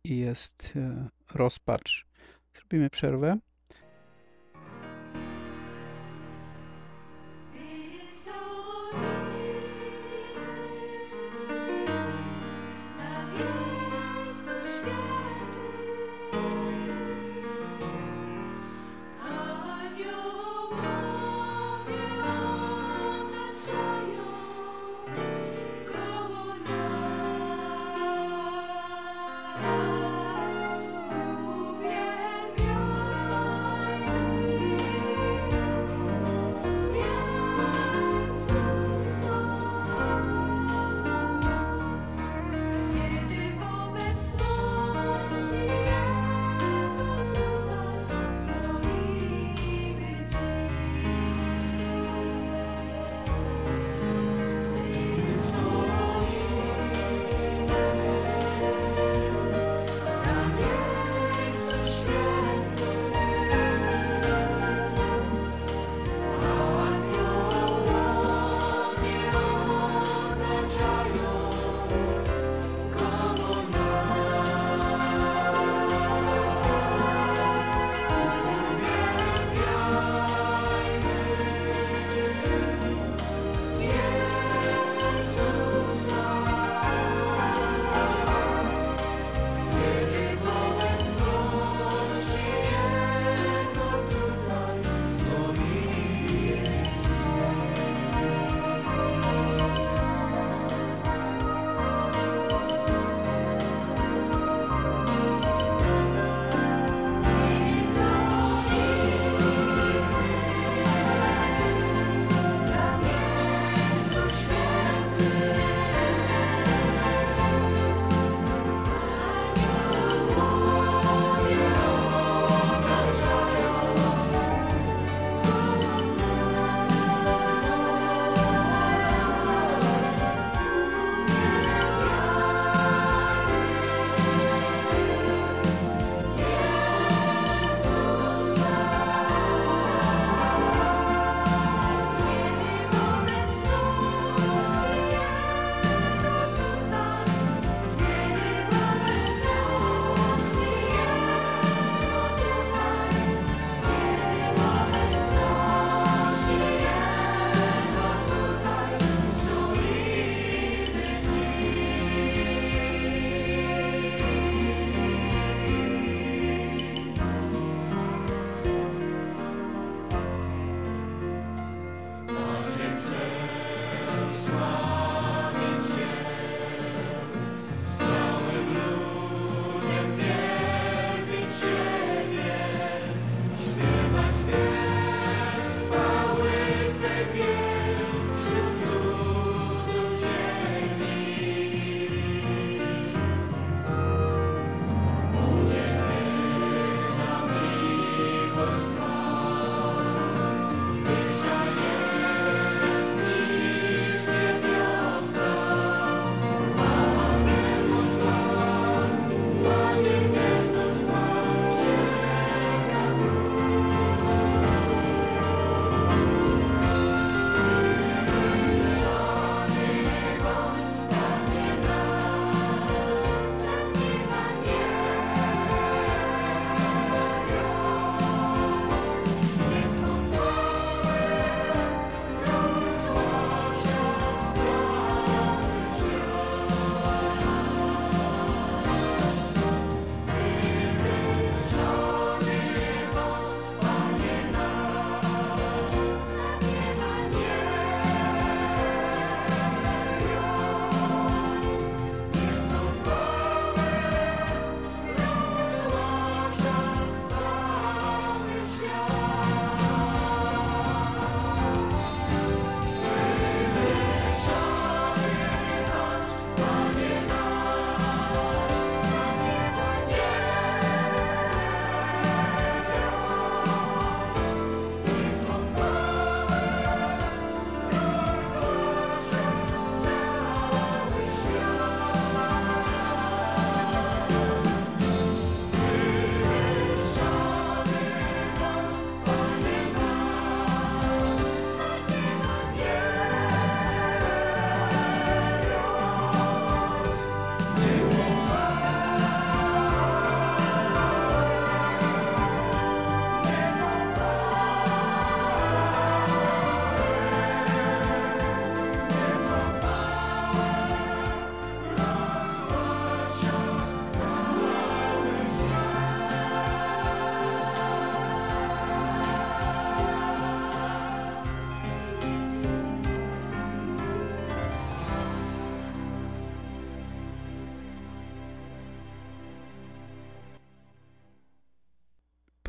i jest e, rozpacz. Zrobimy przerwę.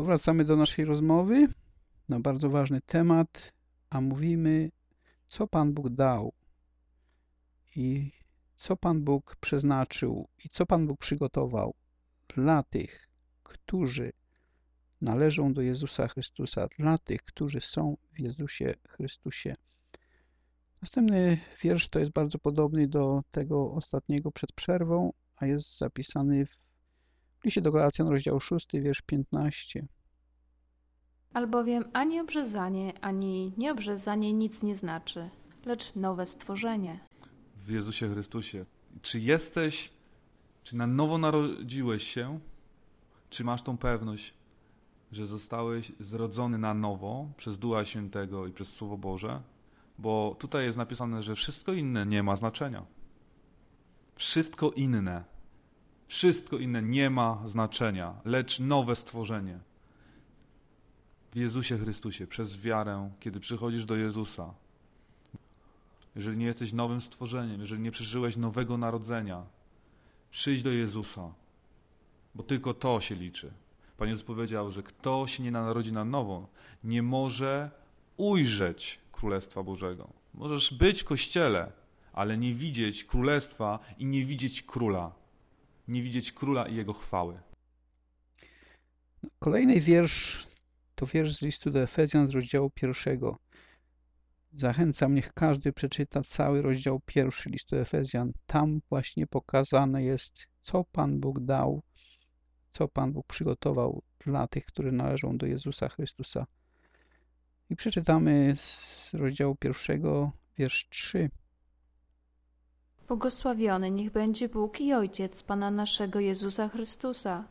Powracamy do naszej rozmowy na bardzo ważny temat, a mówimy, co Pan Bóg dał i co Pan Bóg przeznaczył i co Pan Bóg przygotował dla tych, którzy należą do Jezusa Chrystusa, dla tych, którzy są w Jezusie Chrystusie. Następny wiersz to jest bardzo podobny do tego ostatniego przed przerwą, a jest zapisany w liście do Galacjan, rozdział 6, wiersz 15. Albowiem ani obrzezanie, ani nieobrzezanie nic nie znaczy, lecz nowe stworzenie. W Jezusie Chrystusie. Czy jesteś, czy na nowo narodziłeś się, czy masz tą pewność, że zostałeś zrodzony na nowo przez Ducha Świętego i przez Słowo Boże? Bo tutaj jest napisane, że wszystko inne nie ma znaczenia. Wszystko inne, wszystko inne nie ma znaczenia, lecz nowe stworzenie w Jezusie Chrystusie, przez wiarę, kiedy przychodzisz do Jezusa. Jeżeli nie jesteś nowym stworzeniem, jeżeli nie przeżyłeś nowego narodzenia, przyjdź do Jezusa, bo tylko to się liczy. Pan Jezus powiedział, że kto się nie narodzi na nowo, nie może ujrzeć Królestwa Bożego. Możesz być w kościele, ale nie widzieć Królestwa i nie widzieć Króla. Nie widzieć Króla i Jego chwały. Kolejny wiersz to wiersz z listu do Efezjan z rozdziału pierwszego. Zachęcam, niech każdy przeczyta cały rozdział pierwszy listu Efezjan. Tam właśnie pokazane jest, co Pan Bóg dał, co Pan Bóg przygotował dla tych, którzy należą do Jezusa Chrystusa. I przeczytamy z rozdziału pierwszego, wiersz 3. Błogosławiony niech będzie Bóg i Ojciec Pana naszego Jezusa Chrystusa,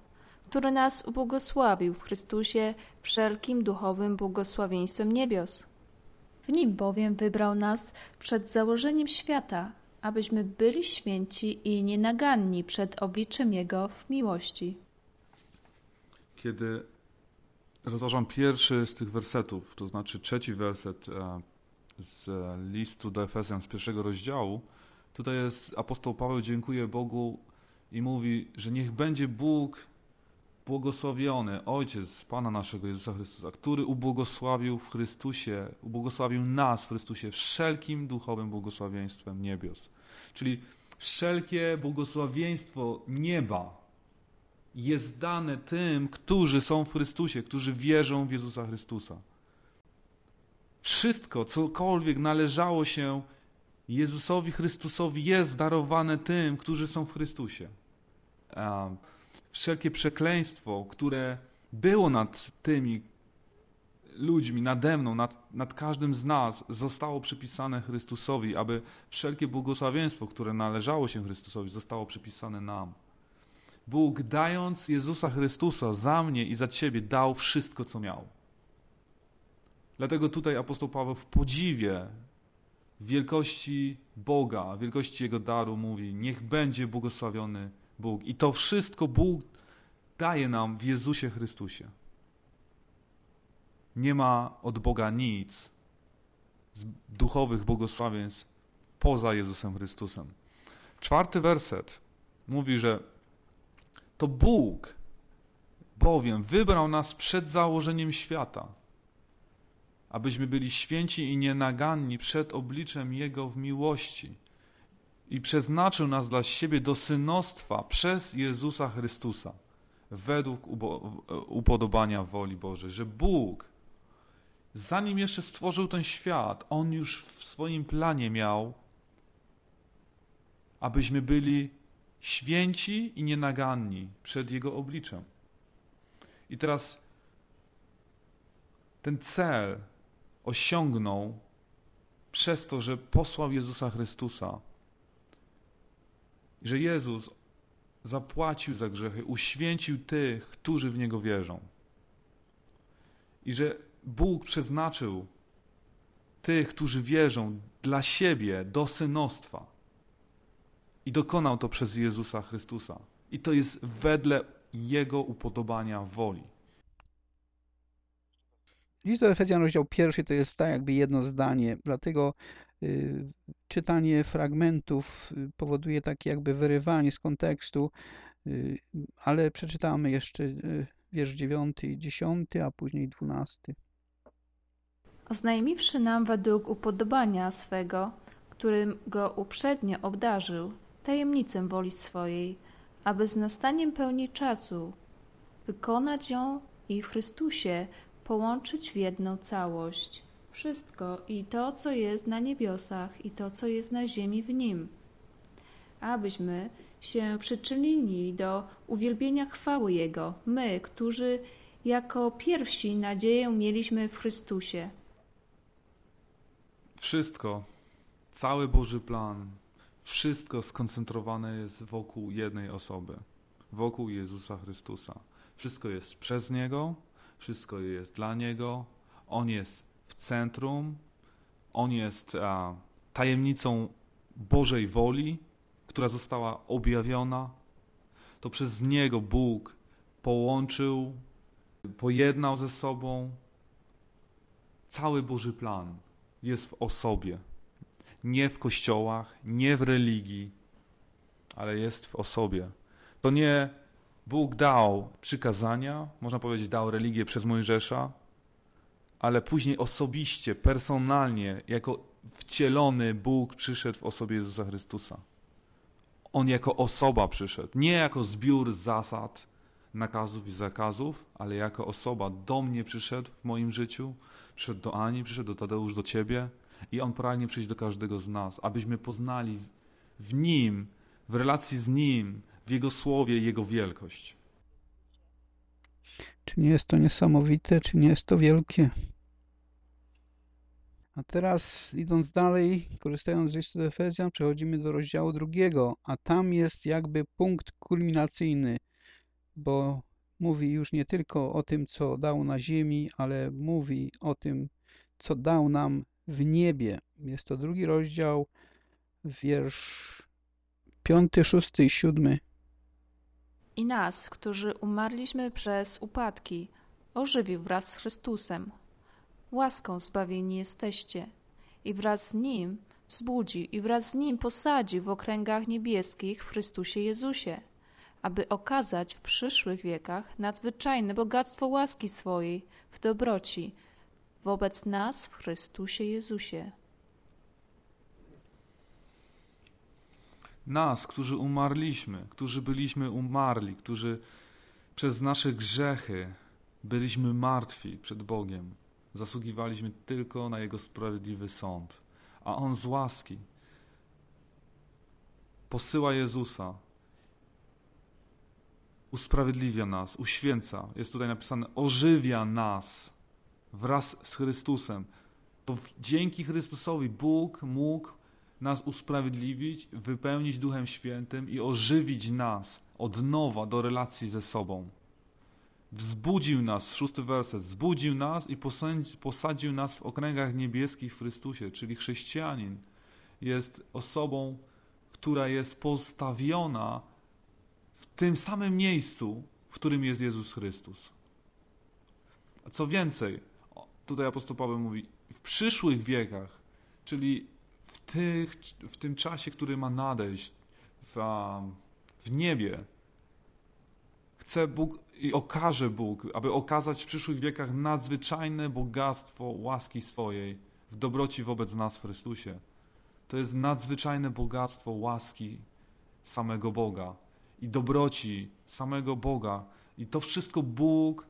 który nas ubłogosławił w Chrystusie wszelkim duchowym błogosławieństwem niebios. W nim bowiem wybrał nas przed założeniem świata, abyśmy byli święci i nienaganni przed obliczem Jego w miłości. Kiedy rozważam pierwszy z tych wersetów, to znaczy trzeci werset e, z listu do Efezjan z pierwszego rozdziału, tutaj jest apostoł Paweł dziękuję Bogu i mówi, że niech będzie Bóg błogosławiony, Ojciec Pana naszego Jezusa Chrystusa, który ubłogosławił w Chrystusie, ubłogosławił nas w Chrystusie wszelkim duchowym błogosławieństwem niebios. Czyli wszelkie błogosławieństwo nieba jest dane tym, którzy są w Chrystusie, którzy wierzą w Jezusa Chrystusa. Wszystko, cokolwiek należało się Jezusowi Chrystusowi, jest darowane tym, którzy są w Chrystusie. Wszelkie przekleństwo, które było nad tymi ludźmi, nade mną, nad, nad każdym z nas, zostało przypisane Chrystusowi, aby wszelkie błogosławieństwo, które należało się Chrystusowi, zostało przypisane nam. Bóg, dając Jezusa Chrystusa za mnie i za ciebie, dał wszystko, co miał. Dlatego tutaj apostoł Paweł w podziwie wielkości Boga, wielkości Jego daru mówi: Niech będzie błogosławiony Bóg. I to wszystko Bóg daje nam w Jezusie Chrystusie. Nie ma od Boga nic z duchowych błogosławieństw poza Jezusem Chrystusem. Czwarty werset mówi, że to Bóg bowiem wybrał nas przed założeniem świata, abyśmy byli święci i nienaganni przed obliczem Jego w miłości i przeznaczył nas dla siebie do synostwa przez Jezusa Chrystusa według upodobania woli Bożej, że Bóg, zanim jeszcze stworzył ten świat, On już w swoim planie miał, abyśmy byli święci i nienaganni przed Jego obliczem. I teraz ten cel osiągnął przez to, że posłał Jezusa Chrystusa. Że Jezus zapłacił za grzechy, uświęcił tych, którzy w Niego wierzą. I że Bóg przeznaczył tych, którzy wierzą dla siebie do synostwa. I dokonał to przez Jezusa Chrystusa. I to jest wedle Jego upodobania woli. List do Efezjan, rozdział pierwszy, to jest tak jakby jedno zdanie, dlatego y, czytanie fragmentów y, powoduje takie jakby wyrywanie z kontekstu, y, ale przeczytamy jeszcze wiersz 9 i 10, a później 12. Oznajmiwszy nam według upodobania swego, którym go uprzednio obdarzył, tajemnicę woli swojej, aby z nastaniem pełni czasu wykonać ją i w Chrystusie połączyć w jedną całość. Wszystko i to, co jest na niebiosach, i to, co jest na ziemi w nim. Abyśmy się przyczynili do uwielbienia chwały Jego, my, którzy jako pierwsi nadzieję mieliśmy w Chrystusie. Wszystko, cały Boży plan, wszystko skoncentrowane jest wokół jednej osoby, wokół Jezusa Chrystusa. Wszystko jest przez Niego, wszystko jest dla Niego, On jest w centrum, On jest a, tajemnicą Bożej woli, która została objawiona. To przez Niego Bóg połączył, pojednał ze sobą cały Boży plan jest w osobie. Nie w kościołach, nie w religii, ale jest w osobie. To nie Bóg dał przykazania, można powiedzieć, dał religię przez Mojżesza, ale później osobiście, personalnie, jako wcielony Bóg przyszedł w osobie Jezusa Chrystusa. On jako osoba przyszedł, nie jako zbiór zasad, nakazów i zakazów, ale jako osoba do mnie przyszedł w moim życiu, przyszedł do Ani, przyszedł do Tadeusz, do Ciebie i On pragnie przyjść do każdego z nas, abyśmy poznali w Nim, w relacji z Nim, w Jego Słowie Jego wielkość. Czy nie jest to niesamowite, czy nie jest to wielkie? A teraz idąc dalej, korzystając z listu do Efezjan, przechodzimy do rozdziału drugiego, a tam jest jakby punkt kulminacyjny, bo mówi już nie tylko o tym, co dał na ziemi, ale mówi o tym, co dał nam w niebie. Jest to drugi rozdział, wiersz piąty, szósty i siódmy. I nas, którzy umarliśmy przez upadki, ożywił wraz z Chrystusem. Łaską zbawieni jesteście. I wraz z Nim wzbudził i wraz z Nim posadził w okręgach niebieskich w Chrystusie Jezusie, aby okazać w przyszłych wiekach nadzwyczajne bogactwo łaski swojej w dobroci wobec nas w Chrystusie Jezusie. Nas, którzy umarliśmy, którzy byliśmy umarli, którzy przez nasze grzechy byliśmy martwi przed Bogiem, zasługiwaliśmy tylko na Jego sprawiedliwy sąd. A On z łaski posyła Jezusa, usprawiedliwia nas, uświęca. Jest tutaj napisane, ożywia nas wraz z Chrystusem. To dzięki Chrystusowi Bóg mógł nas usprawiedliwić, wypełnić Duchem Świętym i ożywić nas od nowa do relacji ze sobą. Wzbudził nas, szósty werset, wzbudził nas i posadził nas w okręgach niebieskich w Chrystusie, czyli chrześcijanin jest osobą, która jest postawiona w tym samym miejscu, w którym jest Jezus Chrystus. A co więcej, tutaj apostoł Paweł mówi, w przyszłych wiekach, czyli tych, w tym czasie, który ma nadejść w, w niebie, chce Bóg i okaże Bóg, aby okazać w przyszłych wiekach nadzwyczajne bogactwo łaski swojej w dobroci wobec nas w Chrystusie. To jest nadzwyczajne bogactwo łaski samego Boga i dobroci samego Boga. I to wszystko Bóg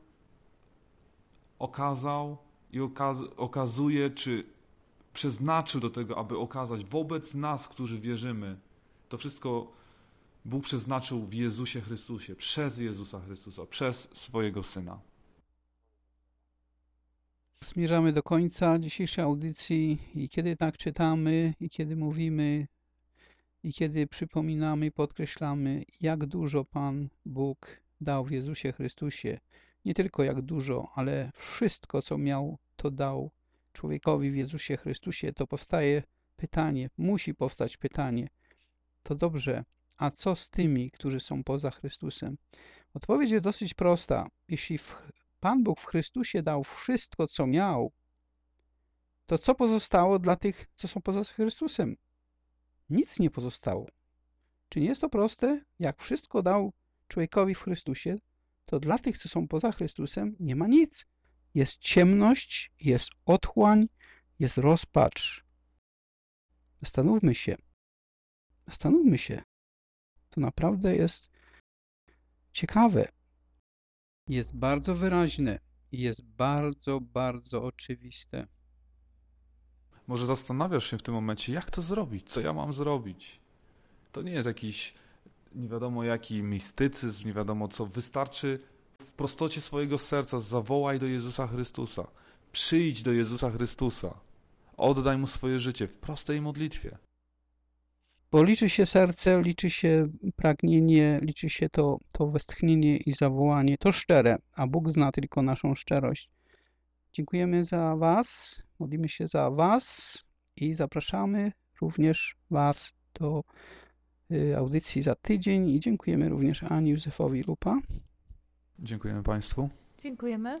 okazał i okaz okazuje, czy przeznaczył do tego, aby okazać wobec nas, którzy wierzymy. To wszystko Bóg przeznaczył w Jezusie Chrystusie, przez Jezusa Chrystusa, przez swojego Syna. Zmierzamy do końca dzisiejszej audycji i kiedy tak czytamy, i kiedy mówimy, i kiedy przypominamy podkreślamy, jak dużo Pan Bóg dał w Jezusie Chrystusie, nie tylko jak dużo, ale wszystko, co miał, to dał człowiekowi w Jezusie Chrystusie, to powstaje pytanie, musi powstać pytanie. To dobrze, a co z tymi, którzy są poza Chrystusem? Odpowiedź jest dosyć prosta. Jeśli Pan Bóg w Chrystusie dał wszystko, co miał, to co pozostało dla tych, co są poza Chrystusem? Nic nie pozostało. Czy nie jest to proste? Jak wszystko dał człowiekowi w Chrystusie, to dla tych, co są poza Chrystusem, nie ma nic. Jest ciemność, jest otchłań, jest rozpacz. Zastanówmy się. Zastanówmy się. To naprawdę jest ciekawe. Jest bardzo wyraźne i jest bardzo, bardzo oczywiste. Może zastanawiasz się w tym momencie, jak to zrobić, co ja mam zrobić. To nie jest jakiś nie wiadomo jaki mistycyzm, nie wiadomo co. Wystarczy w prostocie swojego serca zawołaj do Jezusa Chrystusa. Przyjdź do Jezusa Chrystusa. Oddaj Mu swoje życie w prostej modlitwie. Bo liczy się serce, liczy się pragnienie, liczy się to, to westchnienie i zawołanie, to szczere, a Bóg zna tylko naszą szczerość. Dziękujemy za Was, modlimy się za Was i zapraszamy również Was do y, audycji za tydzień i dziękujemy również Ani Józefowi Lupa. Dziękujemy Państwu. Dziękujemy.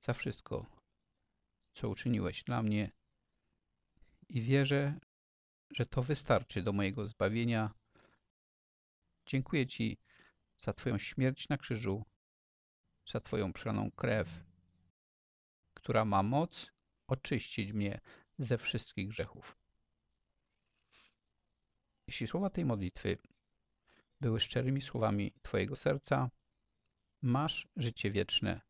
za wszystko, co uczyniłeś dla mnie i wierzę, że to wystarczy do mojego zbawienia. Dziękuję Ci za Twoją śmierć na krzyżu, za Twoją przelaną krew, która ma moc oczyścić mnie ze wszystkich grzechów. Jeśli słowa tej modlitwy były szczerymi słowami Twojego serca, masz życie wieczne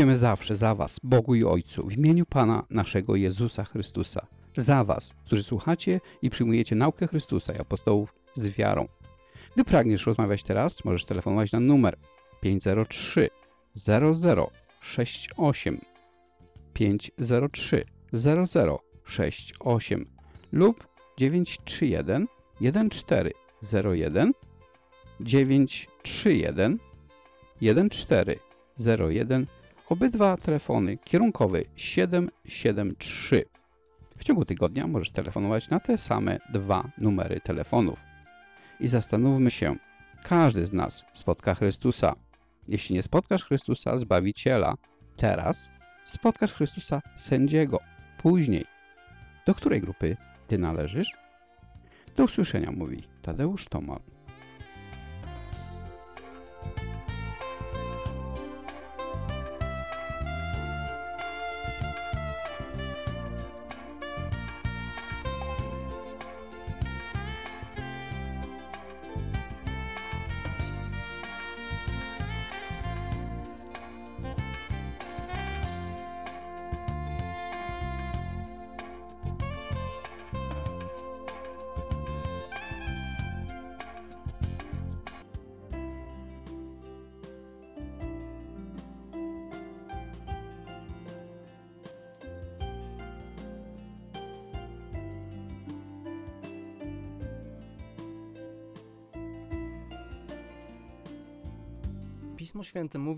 Dziękujemy zawsze za Was, Bogu i Ojcu, w imieniu Pana naszego Jezusa Chrystusa. Za Was, którzy słuchacie i przyjmujecie naukę Chrystusa i apostołów z wiarą. Gdy pragniesz rozmawiać teraz, możesz telefonować na numer 503 0068 503 0068 lub 931 1401 931 1401 obydwa telefony kierunkowy 773. W ciągu tygodnia możesz telefonować na te same dwa numery telefonów. I zastanówmy się, każdy z nas spotka Chrystusa. Jeśli nie spotkasz Chrystusa, Zbawiciela, teraz spotkasz Chrystusa, sędziego, później. Do której grupy ty należysz? Do usłyszenia, mówi Tadeusz Tomal.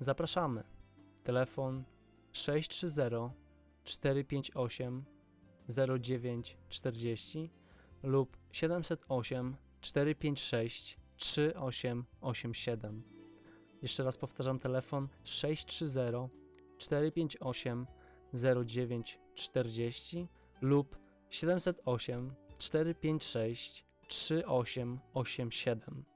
Zapraszamy. Telefon 630 458 0940 lub 708 456 3887. Jeszcze raz powtarzam telefon 630 458 0940 lub 708 456 3887.